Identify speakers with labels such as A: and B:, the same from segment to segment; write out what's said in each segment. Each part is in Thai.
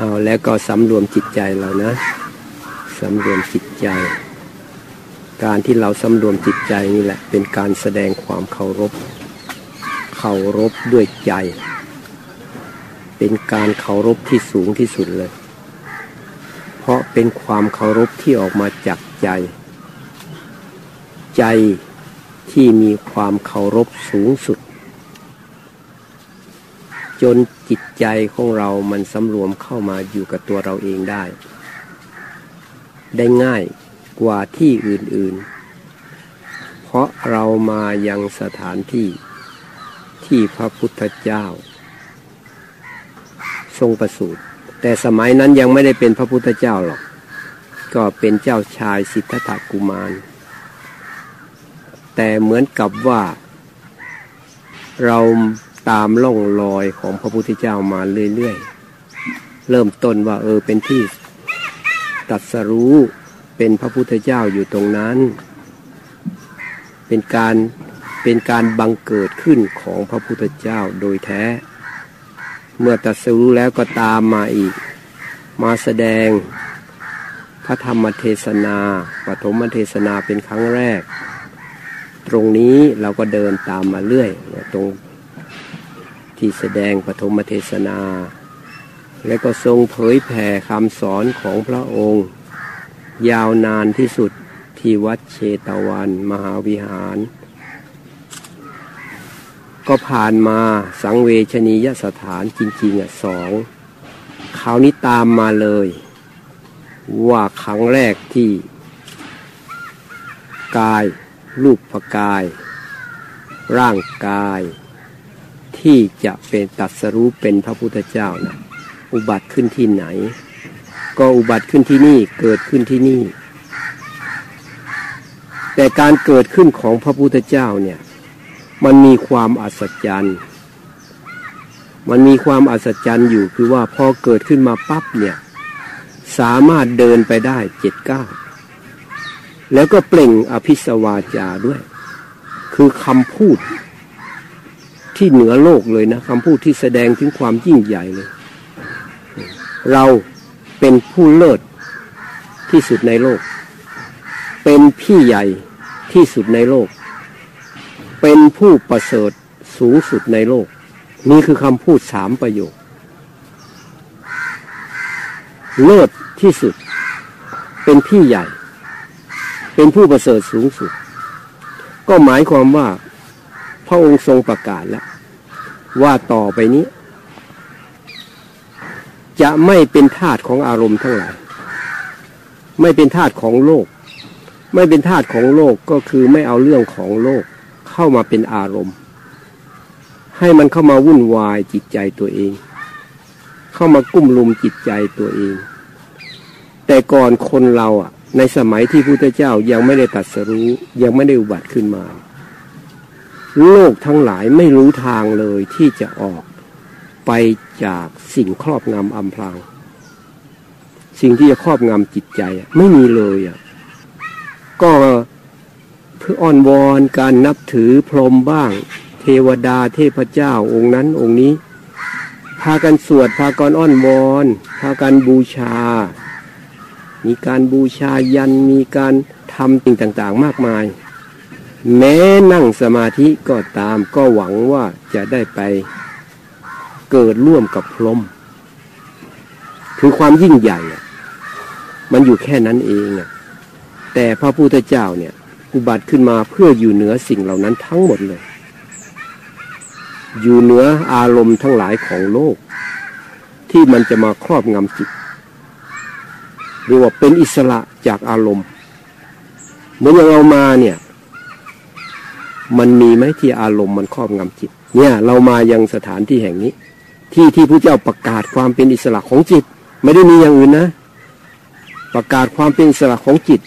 A: เอาแล้วก็สำรวมจิตใจเรานะสำรวมจิตใจ การที่เราสำรวมจิตใจนี่แหละ เป็นการแสดงความเคารพ เคารพด้วยใจ เป็นการเคารพที่สูงที่สุดเลย เพราะเป็นความเคารพที่ออกมาจากใจ ใจที่มีความเคารพสูงสุด จนจิตใจของเรามันสำรวมเข้ามาอยู่กับตัวเราเองได้ ได้ง่ายกว่าที่อื่นๆ เพราะเรามายังสถานที่ที่พระพุทธเจ้า ทรงประสูติแต่สมัยนั้นยังไม่ได้เป็นพระพุทธเจ้าหรอก ก็เป็นเจ้าชายสิทธัตถกุมาร แต่เหมือนกับว่า เรา ตามล่องรอยของพระพุทธเจ้ามาเรื่อยๆ เริ่มต้นว่าเออเป็นที่ตรัสรู้เป็นพระพุทธเจ้าอยู่ตรงนั้น เป็นการเป็นการบังเกิดขึ้นของพระพุทธเจ้าโดยแท้ เมื่อตรัสรู้แล้วก็ตามมาอีก มาแสดงพระธรรมเทศนาปฐมเทศนาเป็นครั้งแรก ตรงนี้เราก็เดินตามมาเรื่อยตรง ที่แสดงปฐมเทศนา และก็ทรงเผยแผ่คำสอนของพระองค์ ยาวนานที่สุดที่วัดเชตวันมหาวิหาร ก็ผ่านมาสังเวชนียสถานจริงๆอะสองคราวนี้ตามมาเลย ว่าครั้งแรกที่กายรูปกาย ร่างกาย ที่จะเป็นตัดสรู้เป็นพระพุทธเจ้านะอุบัติขึ้นที่ไหน ก็อุบัติขึ้นที่นี่เกิดขึ้นที่นี่ แต่การเกิดขึ้นของพระพุทธเจ้าเนี่ย มันมีความอัศจรรย์ มันมีความอัศจรรย์อยู่คือว่าพอเกิดขึ้นมาปั๊บเนี่ย สามารถเดินไปได้เจ็ดเก้าแล้วก็เปล่งอภิสวาจาด้วย คือคำพูด ที่เหนือโลกเลยนะคำพูดที่แสดงถึงความยิ่งใหญ่เลย เราเป็นผู้เลิศที่สุดในโลก เป็นพี่ใหญ่ที่สุดในโลก เป็นผู้ประเสริฐสูงสุดในโลก นี่คือคำพูดสามประโยค เลิศที่สุด เป็นพี่ใหญ่ เป็นผู้ประเสริฐสูงสุด ก็หมายความว่า พระองค์ทรงประกาศแล้ว ว่าต่อไปนี้ จะไม่เป็นทาสของอารมณ์ทั้งหลาย ไม่เป็นทาสของโลก ไม่เป็นทาสของโลกก็คือไม่เอาเรื่องของโลกเข้ามาเป็นอารมณ์ ให้มันเข้ามาวุ่นวายจิตใจตัวเอง เข้ามากุ้มลุมจิตใจตัวเอง แต่ก่อนคนเราอะ ในสมัยที่พุทธเจ้ายังไม่ได้ตัดสรู้ยังไม่ได้อุบัติขึ้นมา โลกทั้งหลายไม่รู้ทางเลยที่จะออกไปจากสิ่งครอบงำอำพราง สิ่งที่จะครอบงำจิตใจไม่มีเลยอะก็เพื่ออ้อนวอนการนับถือพรหมบ้าง เทวดาเทพเจ้าองค์นั้นองค์นี้ พากันสวดพากันอ้อนวอนพากันบูชา มีการบูชายันมีการทำสิ่งต่าง ๆ มากมาย แม้นั่งสมาธิก็ตามก็หวังว่าจะได้ไปเกิดร่วมกับพรหมคือความยิ่งใหญ่มันอยู่แค่นั้นเองแต่พระพุทธเจ้าเนี่ย อุบัติขึ้นมาเพื่ออยู่เหนือสิ่งเหล่านั้นทั้งหมดเลย อยู่เหนืออารมณ์ทั้งหลายของโลก ที่มันจะมาครอบงำจิตเรียกว่าเป็นอิสระจากอารมณ์เหมือนอย่างเรามาเนี่ย มันมีไหมที่อารมณ์มันครอบงำจิต เนี่ย เรามายังสถานที่แห่งนี้ ที่ที่พระเจ้าประกาศความเป็นอิสระของจิต ไม่ได้มีอย่างอื่นนะ ประกาศความเป็นอิสระของจิต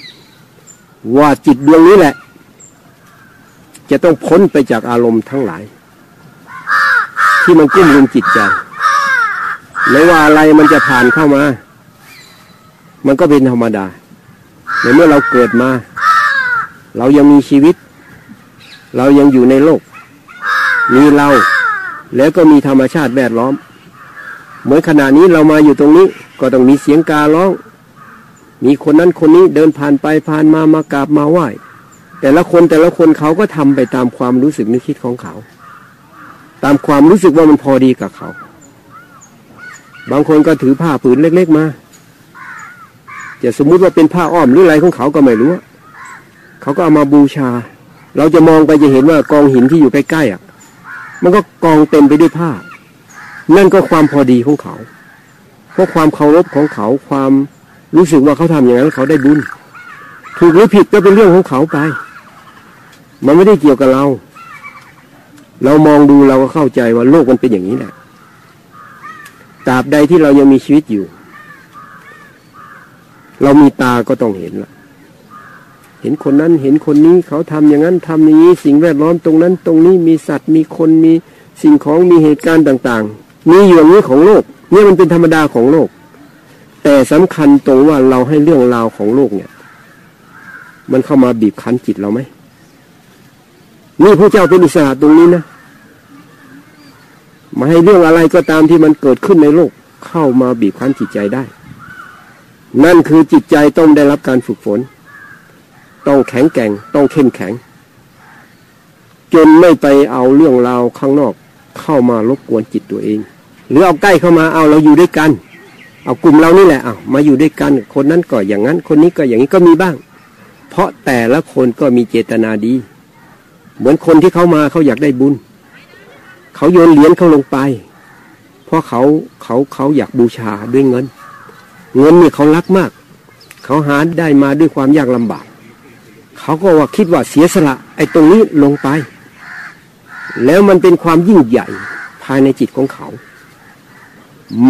A: ว่าจิตดวงนี้แหละ จะต้องพ้นไปจากอารมณ์ทั้งหลาย ที่มันกุ้มลุมจิตใจไม่ว่าอะไรมันจะผ่านเข้ามา มันก็เป็นธรรมดาในเมื่อเราเกิดมา เรายังมีชีวิต เรายังอยู่ในโลก มีเรา แล้วก็มีธรรมชาติแวดล้อม เหมือนขณะนี้เรามาอยู่ตรงนี้ ก็ต้องมีเสียงการ้อง มีคนนั้นคนนี้เดินผ่านไปผ่านมามากราบมาไหว้ แต่ละคนแต่ละคนเขาก็ทำไปตามความรู้สึกนึกคิดของเขา ตามความรู้สึกว่ามันพอดีกับเขา บางคนก็ถือผ้าผืนเล็ก ๆ มาจะสมมุติว่าเป็นผ้าอ้อมหรืออะไรของเขาก็ไม่รู้ เขาก็เอามาบูชา เราจะมองไปจะเห็นว่ากองหินที่อยู่ใกล้ๆอะ มันก็กองเต็มไปด้วยผ้า นั่นก็ความพอดีของเขาเพราะความเคารพของเขาความรู้สึกว่าเขาทำอย่างนั้นเขาได้บุญ ถูกหรือผิดก็เป็นเรื่องของเขาไป มันไม่ได้เกี่ยวกับเรา เรามองดูเราก็เข้าใจว่าโลกมันเป็นอย่างนี้แหละตราบใดที่เรายังมีชีวิตอยู่ เรามีตาก็ต้องเห็นละ เห็นคนนั้นเห็นคนนี้เขาทำอย่างนั้นทำอย่างนี้สิ่งแวดล้อมตรงนั้นตรงนี้มีสัตว์มีคนมีสิ่งของมีเหตุการณ์ต่างๆ มีอยู่อย่างนี้ของโลกนี่มันเป็นธรรมดาของโลก แต่สำคัญตรงว่าเราให้เรื่องราวของโลกเนี่ย มันเข้ามาบีบคั้นจิตเราไหมนี่พระเจ้าเป็นอิสระตรงนี้นะมาให้เรื่องอะไรก็ตามที่มันเกิดขึ้นในโลกเข้ามาบีบคั้นจิตใจได้ นั่นคือจิตใจต้องได้รับการฝึกฝน ต้องแข็งแกร่ง ต้องเข้มแข็ง จนไม่ไปเอาเรื่องราวข้างนอกเข้ามารบกวนจิตตัวเอง หรือเอาใกล้เข้ามาเอาเราอยู่ด้วยกัน เอากลุ่มเรานี่แหละเอามาอยู่ด้วยกัน คนนั้นก็อย่างนั้น คนนี้ก็อย่างนี้ก็มีบ้าง เพราะแต่ละคนก็มีเจตนาดี เหมือนคนที่เขามาเขาอยากได้บุญ เขาโยนเหรียญเขาลงไป เพราะเขาเขาเขาอยากบูชาด้วยเงิน เงินนี่เขารักมาก เขาหาได้มาด้วยความยากลำบาก เขาก็ว่าคิดว่าเสียสละ ไอ้ตรงนี้ลงไป แล้วมันเป็นความยิ่งใหญ่ภายในจิตของเขา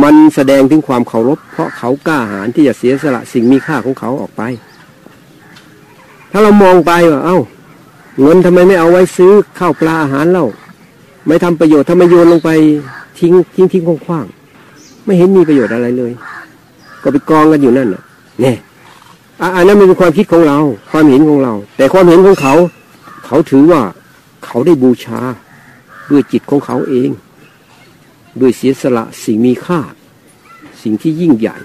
A: มันแสดงถึงความเคารพ เพราะเขากล้าหาญที่จะเสียสละสิ่งมีค่าของเขาออกไป ถ้าเรามองไปว่าเอา้า เงินทำไมไม่เอาไว้ซื้อข้าวปลาอาหารเล่าไม่ทำประโยชน์ทำไมโยนลงไปทิ้งทิ้งทิ้งคว่างๆไม่เห็นมีประโยชน์อะไรเลย ก็ไปกองกันอยู่นั่นน่ะเนี่ย อันนั้นเป็นความคิดของเรา ความเห็นของเรา แต่ความเห็นของเขา เขาถือว่าเขาได้บูชาด้วยจิตของเขาเอง ด้วยเสียสละสิ่งมีค่า สิ่งที่ยิ่งใหญ่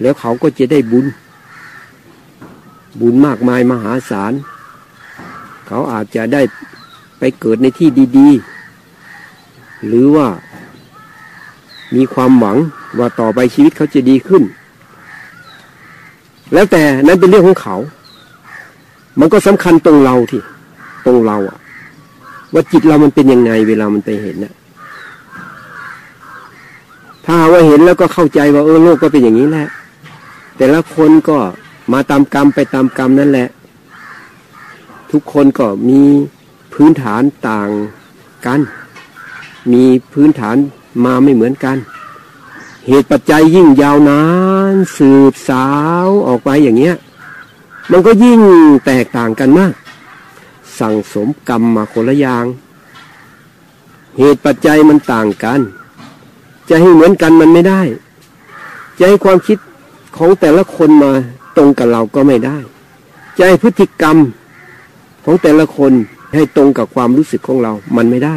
A: แล้วเขาก็จะได้บุญ บุญมากมายมหาศาล เขาอาจจะได้ไปเกิดในที่ดี ๆ หรือว่ามีความหวังว่าต่อไปชีวิตเขาจะดีขึ้น แล้วแต่นั้นเป็นเรื่องของเขา มันก็สำคัญตรงเราที่ตรงเราอะว่าจิตเรามันเป็นยังไง เวลามันไปเห็นนะถ้าว่าเห็นแล้วก็เข้าใจว่าเออโลกก็เป็นอย่างนี้แหละ แต่ละคนก็มาตามกรรมไปตามกรรมนั่นแหละ ทุกคนก็มีพื้นฐานต่างกัน มีพื้นฐานมาไม่เหมือนกัน เหตุปัจจัยยิ่งยาวนาน สืบสาวออกไปอย่างเงี้ย มันก็ยิ่งแตกต่างกันมาก สั่งสมกรรมมาคนละอย่าง เหตุปัจจัยมันต่างกัน จะให้เหมือนกันมันไม่ได้ จะให้ความคิดของแต่ละคนมาตรงกับเราก็ไม่ได้ จะให้พฤติกรรมของแต่ละคนให้ตรงกับความรู้สึกของเรา มันไม่ได้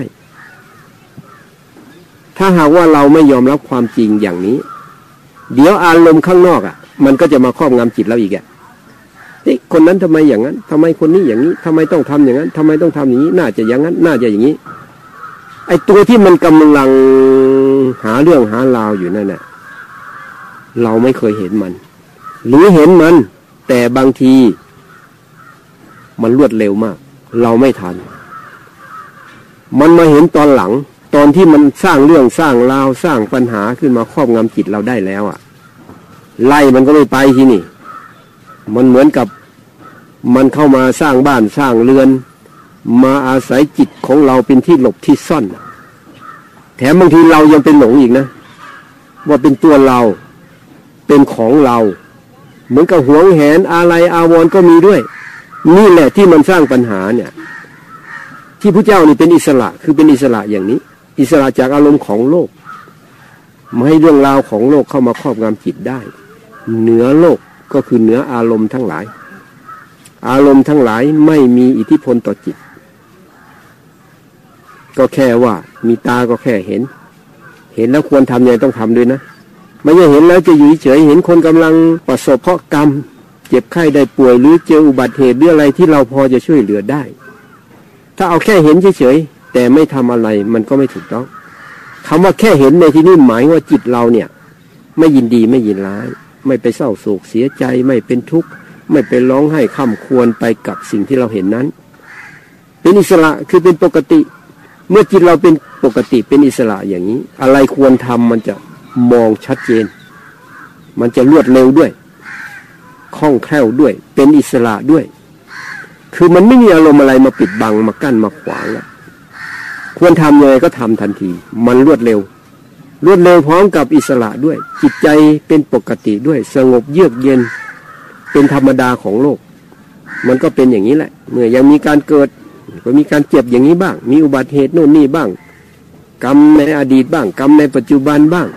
A: ถ้าหากว่าเราไม่ยอมรับความจริงอย่างนี้ เดี๋ยวอารมณ์ข้างนอกอะ มันก็จะมาครอบงำจิตเราอีกอะนี่คนนั้นทำไมอย่างนั้นทำไมคนนี้อย่างนี้ทำไมต้องทำอย่างนั้นทำไมต้องทำอย่างนี้ น่าจะอย่างนั้น น่าจะอย่างนี้ ไอ้ตัวที่มันกำลังหาเรื่องหาราวอยู่นั่นน่ะ เราไม่เคยเห็นมัน หรือเห็นมัน แต่บางที มันรวดเร็วมาก เราไม่ทัน มันมาเห็นตอนหลัง ตอนที่มันสร้างเรื่องสร้างราวสร้างปัญหาขึ้นมาครอบงำจิตเราได้แล้วอะ่ะ ไล่มันก็ไม่ไปที่นี่ มันเหมือนกับมันเข้ามาสร้างบ้านสร้างเรือน มาอาศัยจิตของเราเป็นที่หลบที่ซ่อน แถมบางทีเรายังเป็นหลงอีกนะ ว่าเป็นตัวเราเป็นของเรา เหมือนกับหวงแหนอะไรอาวรก็มีด้วย นี่แหละที่มันสร้างปัญหาเนี่ย ที่พระเจ้านี่เป็นอิสระคือเป็นอิสระอย่างนี้ อิสระจากอารมณ์ของโลกไม่ให้เรื่องราวของโลกเข้ามาครอบงำจิตได้ เหนือโลกก็คือเหนืออารมณ์ทั้งหลาย อารมณ์ทั้งหลายไม่มีอิทธิพลต่อจิต ก็แค่ว่ามีตาก็แค่เห็น เห็นแล้วควรทำยังไงต้องทำด้วยนะ ไม่ใช่เห็นแล้วจะอยู่เฉยเห็นคนกำลังประสบเพราะกรรม เจ็บไข้ได้ป่วยหรือเจออุบัติเหตุหรืออะไรที่เราพอจะช่วยเหลือได้ ถ้าเอาแค่เห็นเฉย แต่ไม่ทำอะไรมันก็ไม่ถูกต้องคำว่าแค่เห็นในที่นี้หมายว่าจิตเราเนี่ย ไม่ยินดีไม่ยินร้าย ไม่ไปเศร้าโศกเสียใจ ไม่เป็นทุกข์ ไม่ไปร้องไห้ข้าควรไปกับสิ่งที่เราเห็นนั้น เป็นอิสระคือเป็นปกติ เมื่อจิตเราเป็นปกติเป็นอิสระอย่างนี้ อะไรควรทำมันจะมองชัดเจน มันจะรวดเร็วด้วยคล่องแคล่วด้วย เป็นอิสระด้วย คือมันไม่มีอารมณ์อะไรมาปิดบังมากั้นมาขวางแล้ว ควรทำยังไงก็ทำทันที มันรวดเร็ว รวดเร็วพร้อมกับอิสระด้วย จิตใจเป็นปกติด้วยสงบเยือกเย็น เป็นธรรมดาของโลก มันก็เป็นอย่างนี้แหละ เมื่อยังมีการเกิด ก็มีการเจ็บอย่างนี้บ้าง มีอุบัติเหตุโน่นนี่บ้าง กรรมในอดีตบ้าง กรรมในปัจจุบันบ้าง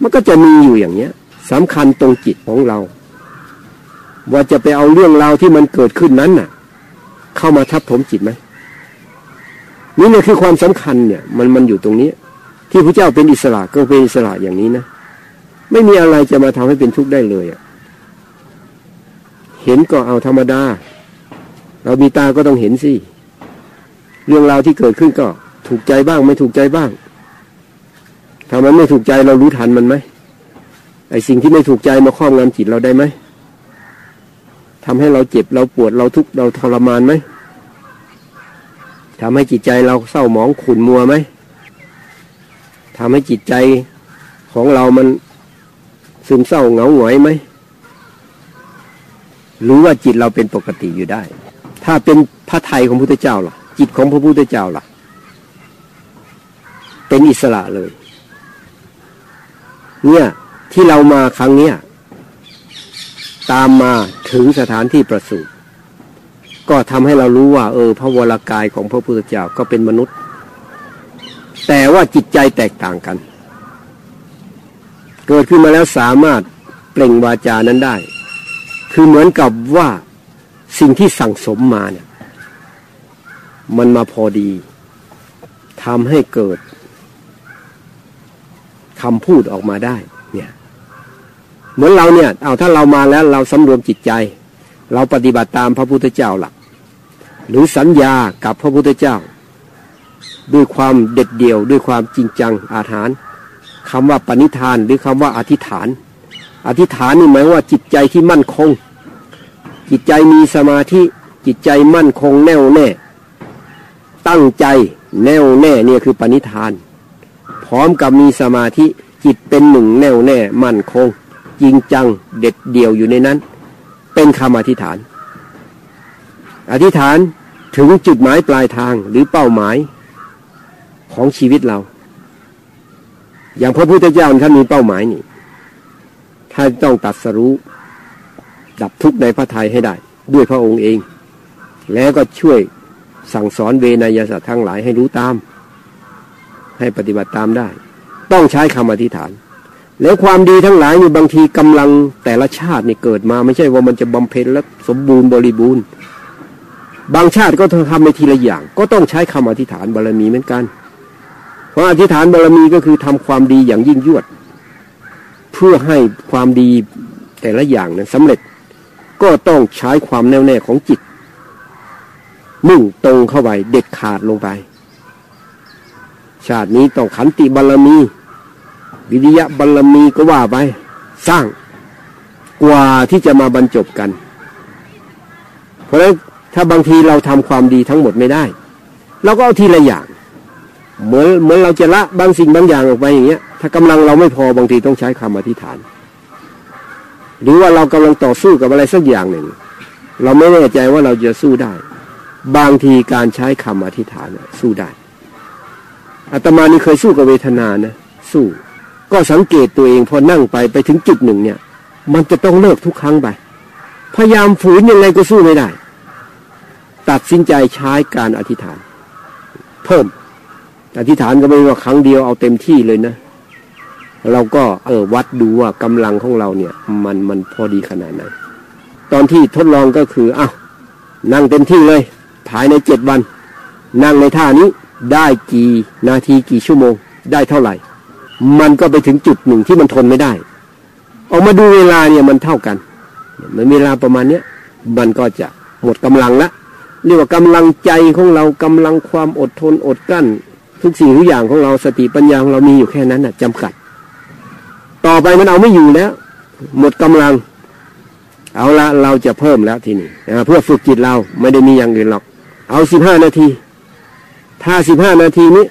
A: มันก็จะมีอยู่อย่างเนี้ยสำคัญตรงจิตของเรา ว่าจะไปเอาเรื่องราวที่มันเกิดขึ้นนั้นน่ะ เข้ามาทับถมจิตไหม นี่เนี่ยคือความสำคัญเนี่ย มันมันอยู่ตรงนี้ ที่พระเจ้าเป็นอิสระก็เป็นอิสระอย่างนี้นะไม่มีอะไรจะมาทำให้เป็นทุกข์ได้เลยอะเห็นก็เอาธรรมดา เรามีตาก็ต้องเห็นสิเรื่องราวที่เกิดขึ้นก็ ถูกใจบ้าง ไม่ถูกใจบ้างถ้ามันไม่ถูกใจเรารู้ทันมันไหมไอ้สิ่งที่ไม่ถูกใจมาครอบงำจิตเราได้ไหมทำให้เราเจ็บเราปวดเราทุกข์เราทรมานไหม ทำให้จิตใจเราเศร้าหมองขุ่นมัวไหมทำให้จิตใจของเรามันซึมเศร้าเหงาหงอยไหมรู้ว่าจิตเราเป็นปกติอยู่ได้ ถ้าเป็นพระไทยของพระพุทธเจ้าล่ะ จิตของพระพุทธเจ้าล่ะ เป็นอิสระเลย เนี่ยที่เรามาครั้งเนี้ยตามมาถึงสถานที่ประสูติ ก็ทำให้เรารู้ว่า เออ พระวรากายของพระพุทธเจ้าก็เป็นมนุษย์ แต่ว่าจิตใจแตกต่างกัน เกิดขึ้นมาแล้วสามารถเปล่งวาจานั้นได้ คือเหมือนกับว่าสิ่งที่สั่งสมมาเนี่ย มันมาพอดีทำให้เกิดคำพูดออกมาได้ เนี่ย เหมือนเราเนี่ย เอาถ้าเรามาแล้วเราสำรวมจิตใจ เราปฏิบัติตามพระพุทธเจ้าหลัก หรือสัญญากับพระพุทธเจ้า ด้วยความเด็ดเดี่ยว ด้วยความจริงจังอาถานคำว่าปณิธานหรือคำว่าอธิษฐาน อธิษฐานนี่หมายว่าจิตใจที่มั่นคง จิตใจมีสมาธิจิตใจมั่นคงแน่วแน่ ตั้งใจแน่วแน่เนี่ยคือปณิธาน พร้อมกับมีสมาธิจิตเป็นหนึ่งแน่วแน่มั่นคง จริงจังเด็ดเดี่ยวอยู่ในนั้น เป็นคำอธิษฐาน อธิษฐานถึงจุดหมายปลายทางหรือเป้าหมายของชีวิตเรา อย่างพระพุทธเจ้าท่านมีเป้าหมายนี่ท่านต้องตัดสรู้ ดับทุกข์ในพระทัยให้ได้ ด้วยพระองค์เอง แล้วก็ช่วยสั่งสอนเวนยสัตว์ทั้งหลายให้รู้ตาม ให้ปฏิบัติตามได้ ต้องใช้คำอธิษฐาน แล้วความดีทั้งหลายนี่บางทีกำลังแต่ละชาตินี่เกิดมา ไม่ใช่ว่ามันจะบำเพ็ญแล้วสมบูรณ์บริบูรณ์ บางชาติก็ทำในทีละอย่าง ก็ต้องใช้คำอธิษฐานบารมีเหมือนกัน เพราะอธิษฐานบารมีก็คือทำความดีอย่างยิ่งยวด เพื่อให้ความดีแต่ละอย่างนั้นสำเร็จก็ต้องใช้ความแน่วแน่ของจิต มุ่งตรงเข้าไปเด็ดขาดลงไป ชาตินี้ต้องขันติบารมี วิริยะบารมีก็ว่าไป สร้างกว่าที่จะมาบรรจบกัน เพราะฉะนั้น ถ้าบางทีเราทำความดีทั้งหมดไม่ได้เราก็เอาทีละอย่าง เหมือนเหมือนเราจะละบางสิ่งบางอย่างออกไปอย่างเงี้ย ถ้ากำลังเราไม่พอบางทีต้องใช้คำอธิษฐาน หรือว่าเรากำลังต่อสู้กับอะไรสักอย่างหนึ่ง เราไม่แน่ใจว่าเราจะสู้ได้ บางทีการใช้คำอธิษฐานสู้ได้อาตมานี่เคยสู้กับเวทนานะสู้ ก็สังเกตตัวเองพอนั่งไปไปถึงจุดหนึ่งเนี่ย มันจะต้องเลิกทุกครั้งไปพยายามฝืนยังไงก็สู้ไม่ได้ ตัดสินใจใช้การอธิษฐาน เพิ่มอธิษฐานก็ไม่ว่าครั้งเดียวเอาเต็มที่เลยนะ เราก็เออวัดดูว่ากำลังของเราเนี่ย มันมันพอดีขนาดไหนตอนที่ทดลองก็คืออ้าวนั่งเต็มที่เลย ภายในเจ็ดวัน นั่งในท่านี้ได้กี่นาทีกี่ชั่วโมง ได้เท่าไหร่ มันก็ไปถึงจุดหนึ่งที่มันทนไม่ได้ ออกมาดูเวลาเนี่ยมันเท่ากันมันเวลาประมาณเนี้ยมันก็จะหมดกำลังละ เรียกว่ากำลังใจของเรากำลังความอดทนอดกั้น ทุกสิ่งทุกอย่างของเราสติปัญญาของเรามีอยู่แค่นั้นน่ะจำกัด ต่อไปมันเอาไม่อยู่แล้ว หมดกำลัง เอาละเราจะเพิ่มแล้วทีนี้เพื่อฝึกจิตเราไม่ได้มีอย่างอื่นหรอก เอาสิบห้านาที ถ้าสิบห้านาทีนี้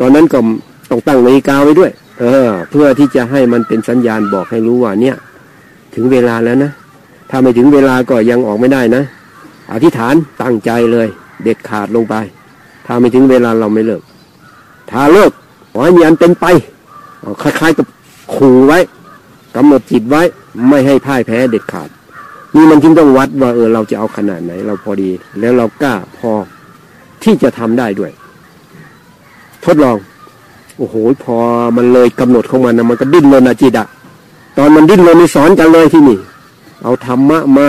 A: ตอนนั้นก็ต้องตั้งนาฬิกาไว้ด้วย เออ เพื่อที่จะให้มันเป็นสัญญาณบอกให้รู้ว่าเนี่ย ถึงเวลาแล้วนะถ้าไม่ถึงเวลาก็ยังออกไม่ได้นะ อธิษฐานตั้งใจเลย เด็ดขาดลงไป ถ้าไม่ถึงเวลาเราไม่เลิก ถ้าเลิกขอให้มีอันเป็นไปคล้ายๆกับขู่ไว้กำหนดจิตไว้ไม่ให้พ่ายแพ้เด็ดขาด นี่มันจึงต้องวัดว่าเออเราจะเอาขนาดไหน เราพอดี แล้วเรากล้าพอที่จะทำได้ด้วย ทดลอง โอ้โห พอมันเลยกำหนดของมันนะมันก็ดิ้นรนนะจิตอะตอนมันดิ้นรนนี่สอนกันเลยที่นี่ เอาธรรมะมา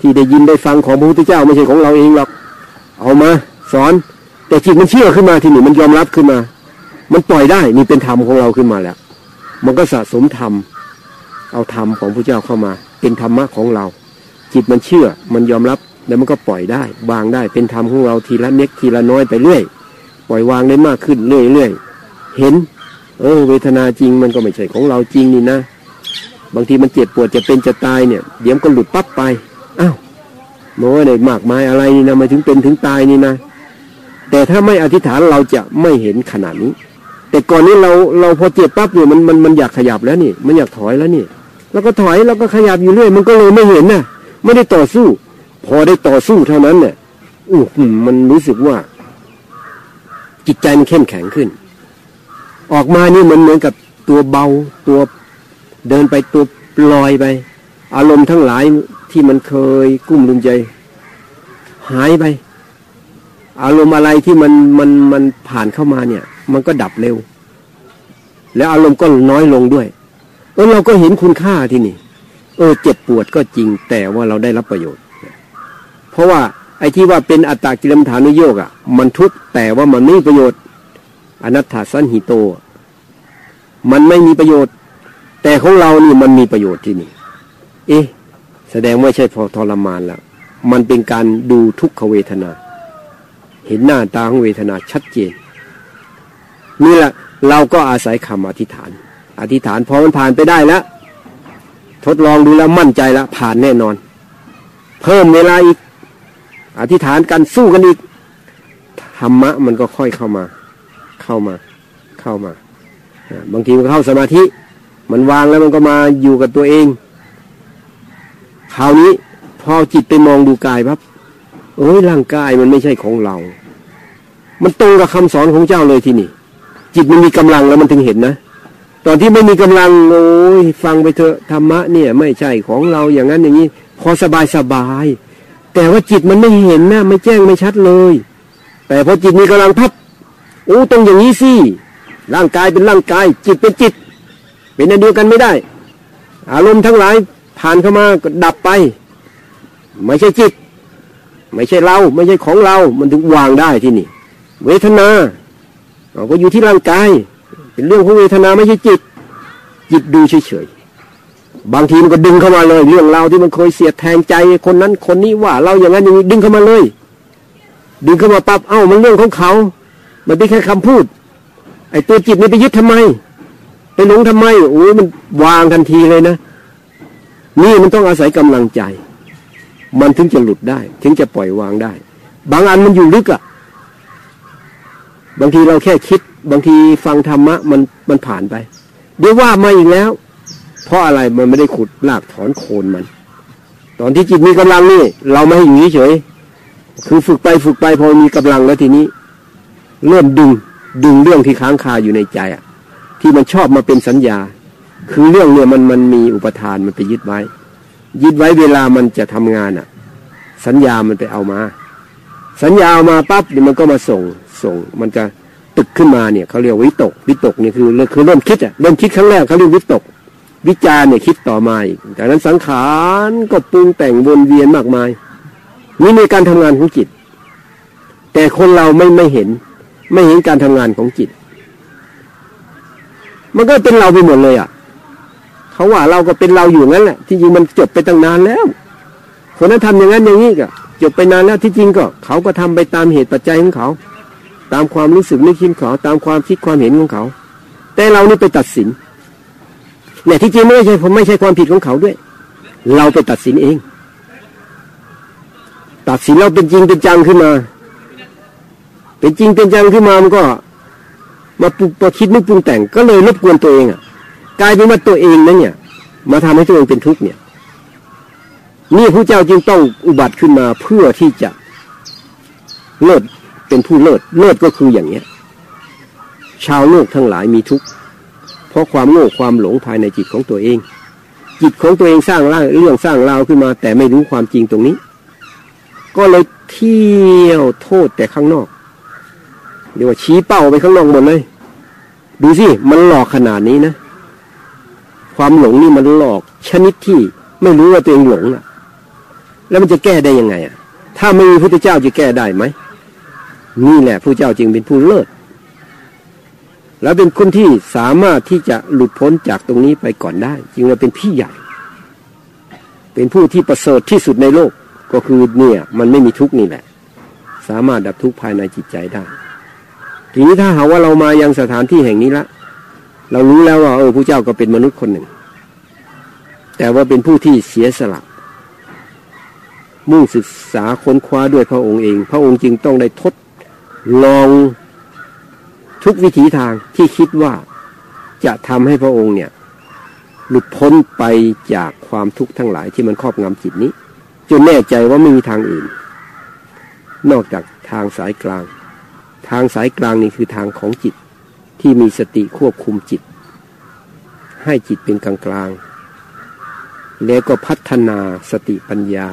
A: ที่ได้ยินได้ฟังของพระพุทธเจ้าไม่ใช่ของเราเองหรอก เอามา สอน แต่จิตมันเชื่อขึ้นมาที่นี่มันยอมรับขึ้นมา มันปล่อยได้นี่เป็นธรรมของเราขึ้นมาแล้ว มันก็สะสมธรรมเอาธรรมของพระเจ้าเข้ามา เป็นธรรมะของเรา จิตมันเชื่อ มันยอมรับแล้วมันก็ปล่อยได้วางได้เป็นธรรมของเราทีละเน็กทีละน้อยไปเรื่อยปล่อยวางได้มากขึ้นเรื่อยๆเห็น เออ เวทนาจริงมันก็ไม่ใช่ของเราจริงนี่นะ บางทีมันเจ็บปวดจะเป็นจะตายเนี่ย เดี๋ยวก็หลุดปั๊บไป อ้าวโม้ได้มากมายอะไรนี่นะมาถึงเป็นถึงตายนี่นะ แต่ถ้าไม่อธิษฐานเราจะไม่เห็นขนาดนี้ แต่ก่อนนี้เราเราพอเจ็บปั๊บเนี่ยมันมันมันอยากขยับแล้วนี่ มันอยากถอยแล้วนี่แล้วก็ถอยแล้วก็ขยับอยู่เรื่อย มันก็เลยไม่เห็นนะไม่ได้ต่อสู้ พอได้ต่อสู้เท่านั้นเนี่ยอู้หูมันรู้สึกว่า จิตใจมันเข้มแข็งขึ้น ออกมานี่มันเหมือนกับตัวเบาตัวเดินไปตัวลอยไป อารมณ์ทั้งหลายที่มันเคยกุ้มลุมใจ หายไป อารมณ์อะไรที่มันมันมันผ่านเข้ามาเนี่ย มันก็ดับเร็ว แล้วอารมณ์ก็น้อยลงด้วยเออเราก็เห็นคุณค่าที่นี่ เออ เจ็บปวดก็จริง แต่ว่าเราได้รับประโยชน์ เพราะว่าไอ้ที่ว่าเป็นอัตตากิลมฐานุโยกอะ่ะ มันทุกแต่ว่ามันไม่มีประโยชน์ อนัตถาสันหิโต มันไม่มีประโยชน์ แต่ของเรานี่มันมีประโยชน์ที่นี่ เอ๊ะแสดงไม่ใช่พอทรมานแล้วมันเป็นการดูทุกขเวทนา เห็นหน้าตาของเวทนาชัดเจนนี่แหละเราก็อาศัยคำอธิษฐาน อธิษฐานพอมันผ่านไปได้แล้ว ทดลองดูแล้วมั่นใจแล้วผ่านแน่นอน เพิ่มเวลาอีก อธิษฐานกันสู้กันอีกธรรมะมันก็ค่อยเข้ามา เข้ามา เข้ามา บางทีมันเข้าสมาธิ มันวางแล้วมันก็มาอยู่กับตัวเอง คราวนี้พอจิตไปมองดูกายปั๊บเอ้ยร่างกายมันไม่ใช่ของเรา มันตรงกับคำสอนของเจ้าเลยที่นี่ จิตมันมีกำลังแล้วมันถึงเห็นนะ ตอนที่ไม่มีกำลังโอ้ยฟังไปเถอะธรรมะเนี่ย ไม่ใช่ของเราอย่างนั้นอย่างนี้ พอสบายสบาย แต่ว่าจิตมันไม่เห็นนะไม่แจ้งไม่ชัดเลย แต่พอจิตมีกำลังพับโอ้ตรงอย่างนี้สิร่างกายเป็นร่างกาย จิตเป็นจิต เป็นอันเดียวกันไม่ได้ อารมณ์ทั้งหลาย ผ่านเข้ามาก็ดับไป ไม่ใช่จิต ไม่ใช่เรา ไม่ใช่ของเรา มันถึงวางได้ที่นี่ เวทนาเราก็อยู่ที่ร่างกาย เป็นเรื่องของเวทนาไม่ใช่จิต จิตดูเฉยๆบางทีมันก็ดึงเข้ามาเลย เรื่องเราที่มันเคยเสียดแทงใจ คนนั้นคนนี้ว่าเราอย่างนั้นอย่างนี้ดึงเข้ามาเลย ดึงเข้ามาปั๊บเอ้ามันเรื่องของเขา มันเป็นแค่คำพูด ไอ้ตัวจิตนี่ไปยึดทำไม ไปหลงทำไมโอ้ยมันวางทันทีเลยนะ นี่มันต้องอาศัยกำลังใจ มันถึงจะหลุดได้ ถึงจะปล่อยวางได้ บางอันมันอยู่ลึกอะ่ะ บางทีเราแค่คิด บางทีฟังธรรมะมันมันผ่านไป เดี๋ยวว่ามาอีกแล้ว เพราะอะไรมันไม่ได้ขุดลากถอนโคนมัน ตอนที่จิตมีกำลังนี่ เราไม่ให้อยู่เฉยคือฝึกไปฝึกไปพอมีกำลังแล้วทีนี้ เริ่มดึงดึงเรื่องที่ค้างคาอยู่ในใจอะ ที่มันชอบมาเป็นสัญญา คือเรื่องเนี่ยมันมันมีอุปทานมันไปยึดไว้ ยึดไว้เวลามันจะทำงานอะ สัญญามันไปเอามา สัญญาเอามาปั๊บเดี๋ยมันก็มาส่งส่ง มันจะตึกขึ้นมาเนี่ยเขาเรียกวิตก วิตกเนี่ยคือคือเริ่มคิดอะเริ่มคิดครั้งแรกเขาเรียกวิตก วิจารเนี่ยคิดต่อมาอีกจากนั้นสังขารก็ปรุงแต่งวนเวียนมากมายนี่ในการทำงานของจิต แต่คนเราไม่ไม่เห็น ไม่เห็นการทำงานของจิต มันก็เป็นเราไปหมดเลยอะ เขาว่าเราก็เป็นเราอยู่งั้นแหละ ที่จริงมันจบไปตั้งนานแล้วคนนั้นทำอย่างนั้นอย่างนี้ก็จบไปนานแล้วที่จริงก็ เขาก็ทำไปตามเหตุปัจจัยของเขา ตามความรู้สึกนึกคิดเขาตามความคิดความเห็นของเขา แต่เรานี่ไปตัดสินเนี่ยที่จริงไม่ใช่ผมไม่ใช่ความผิดของเขาด้วย เราไปตัดสินเอง ตัดสินเราเป็นจริงเป็นจังขึ้นมา เป็นจริงเป็นจังขึ้นมามันก็ มาปุมาคิดนึกปรุงแต่งก็เลยรบกวนตัวเองอะ กลายเป็นว่าตัวเองนั้นเนี่ย มาทำให้ตัวเองเป็นทุกข์เนี่ย นี่พระเจ้าจึงต้องอุบัติขึ้นมาเพื่อที่จะเลิศเป็นผู้เลิศเลิศก็คืออย่างเนี้ย ชาวโลกทั้งหลายมีทุกข์เพราะความโง่ความหลงภายในจิตของตัวเอง จิตของตัวเองสร้างร่างเรื่องสร้างราวขึ้นมา แต่ไม่รู้ความจริงตรงนี้ ก็เลยเที่ยวโทษแต่ข้างนอกเรียกว่าชี้เป้าไปข้างนอกหมดเลย ดูสิมันหลอกขนาดนี้นะ ความหลงนี่มันหลอกชนิดที่ไม่รู้ว่าตัวเองหลงอะ แล้วมันจะแก้ได้ยังไงอะ ถ้าไม่มีพระเจ้าจะแก้ได้ไหมนี่แหละพระเจ้าจึงเป็นผู้เลิศแล้วเป็นคนที่สามารถที่จะหลุดพ้นจากตรงนี้ไปก่อนได้ จึงว่าเป็นพี่ใหญ่ เป็นผู้ที่ประเสริฐที่สุดในโลกก็คือเนี่ย มันไม่มีทุกนี่แหละ สามารถดับทุกภายในจิตใจได้ ทีนี้ถ้าหาว่าเรามายังสถานที่แห่งนี้ละ เรารู้แล้วว่าเออพระเจ้าก็เป็นมนุษย์คนหนึ่ง แต่ว่าเป็นผู้ที่เสียสละมุ่งศึกษาค้นคว้าด้วยพระองค์เอง พระองค์จึงต้องได้ทดลองทุกวิถีทางที่คิดว่าจะทำให้พระองค์เนี่ย หลุดพ้นไปจากความทุกข์ทั้งหลายที่มันครอบงำจิตนี้ จนแน่ใจว่าไม่มีทางอื่น นอกจากทางสายกลาง ทางสายกลางนี่คือทางของจิต ที่มีสติควบคุมจิต ให้จิตเป็นกลางกลางแล้วก็พัฒนาสติปัญญา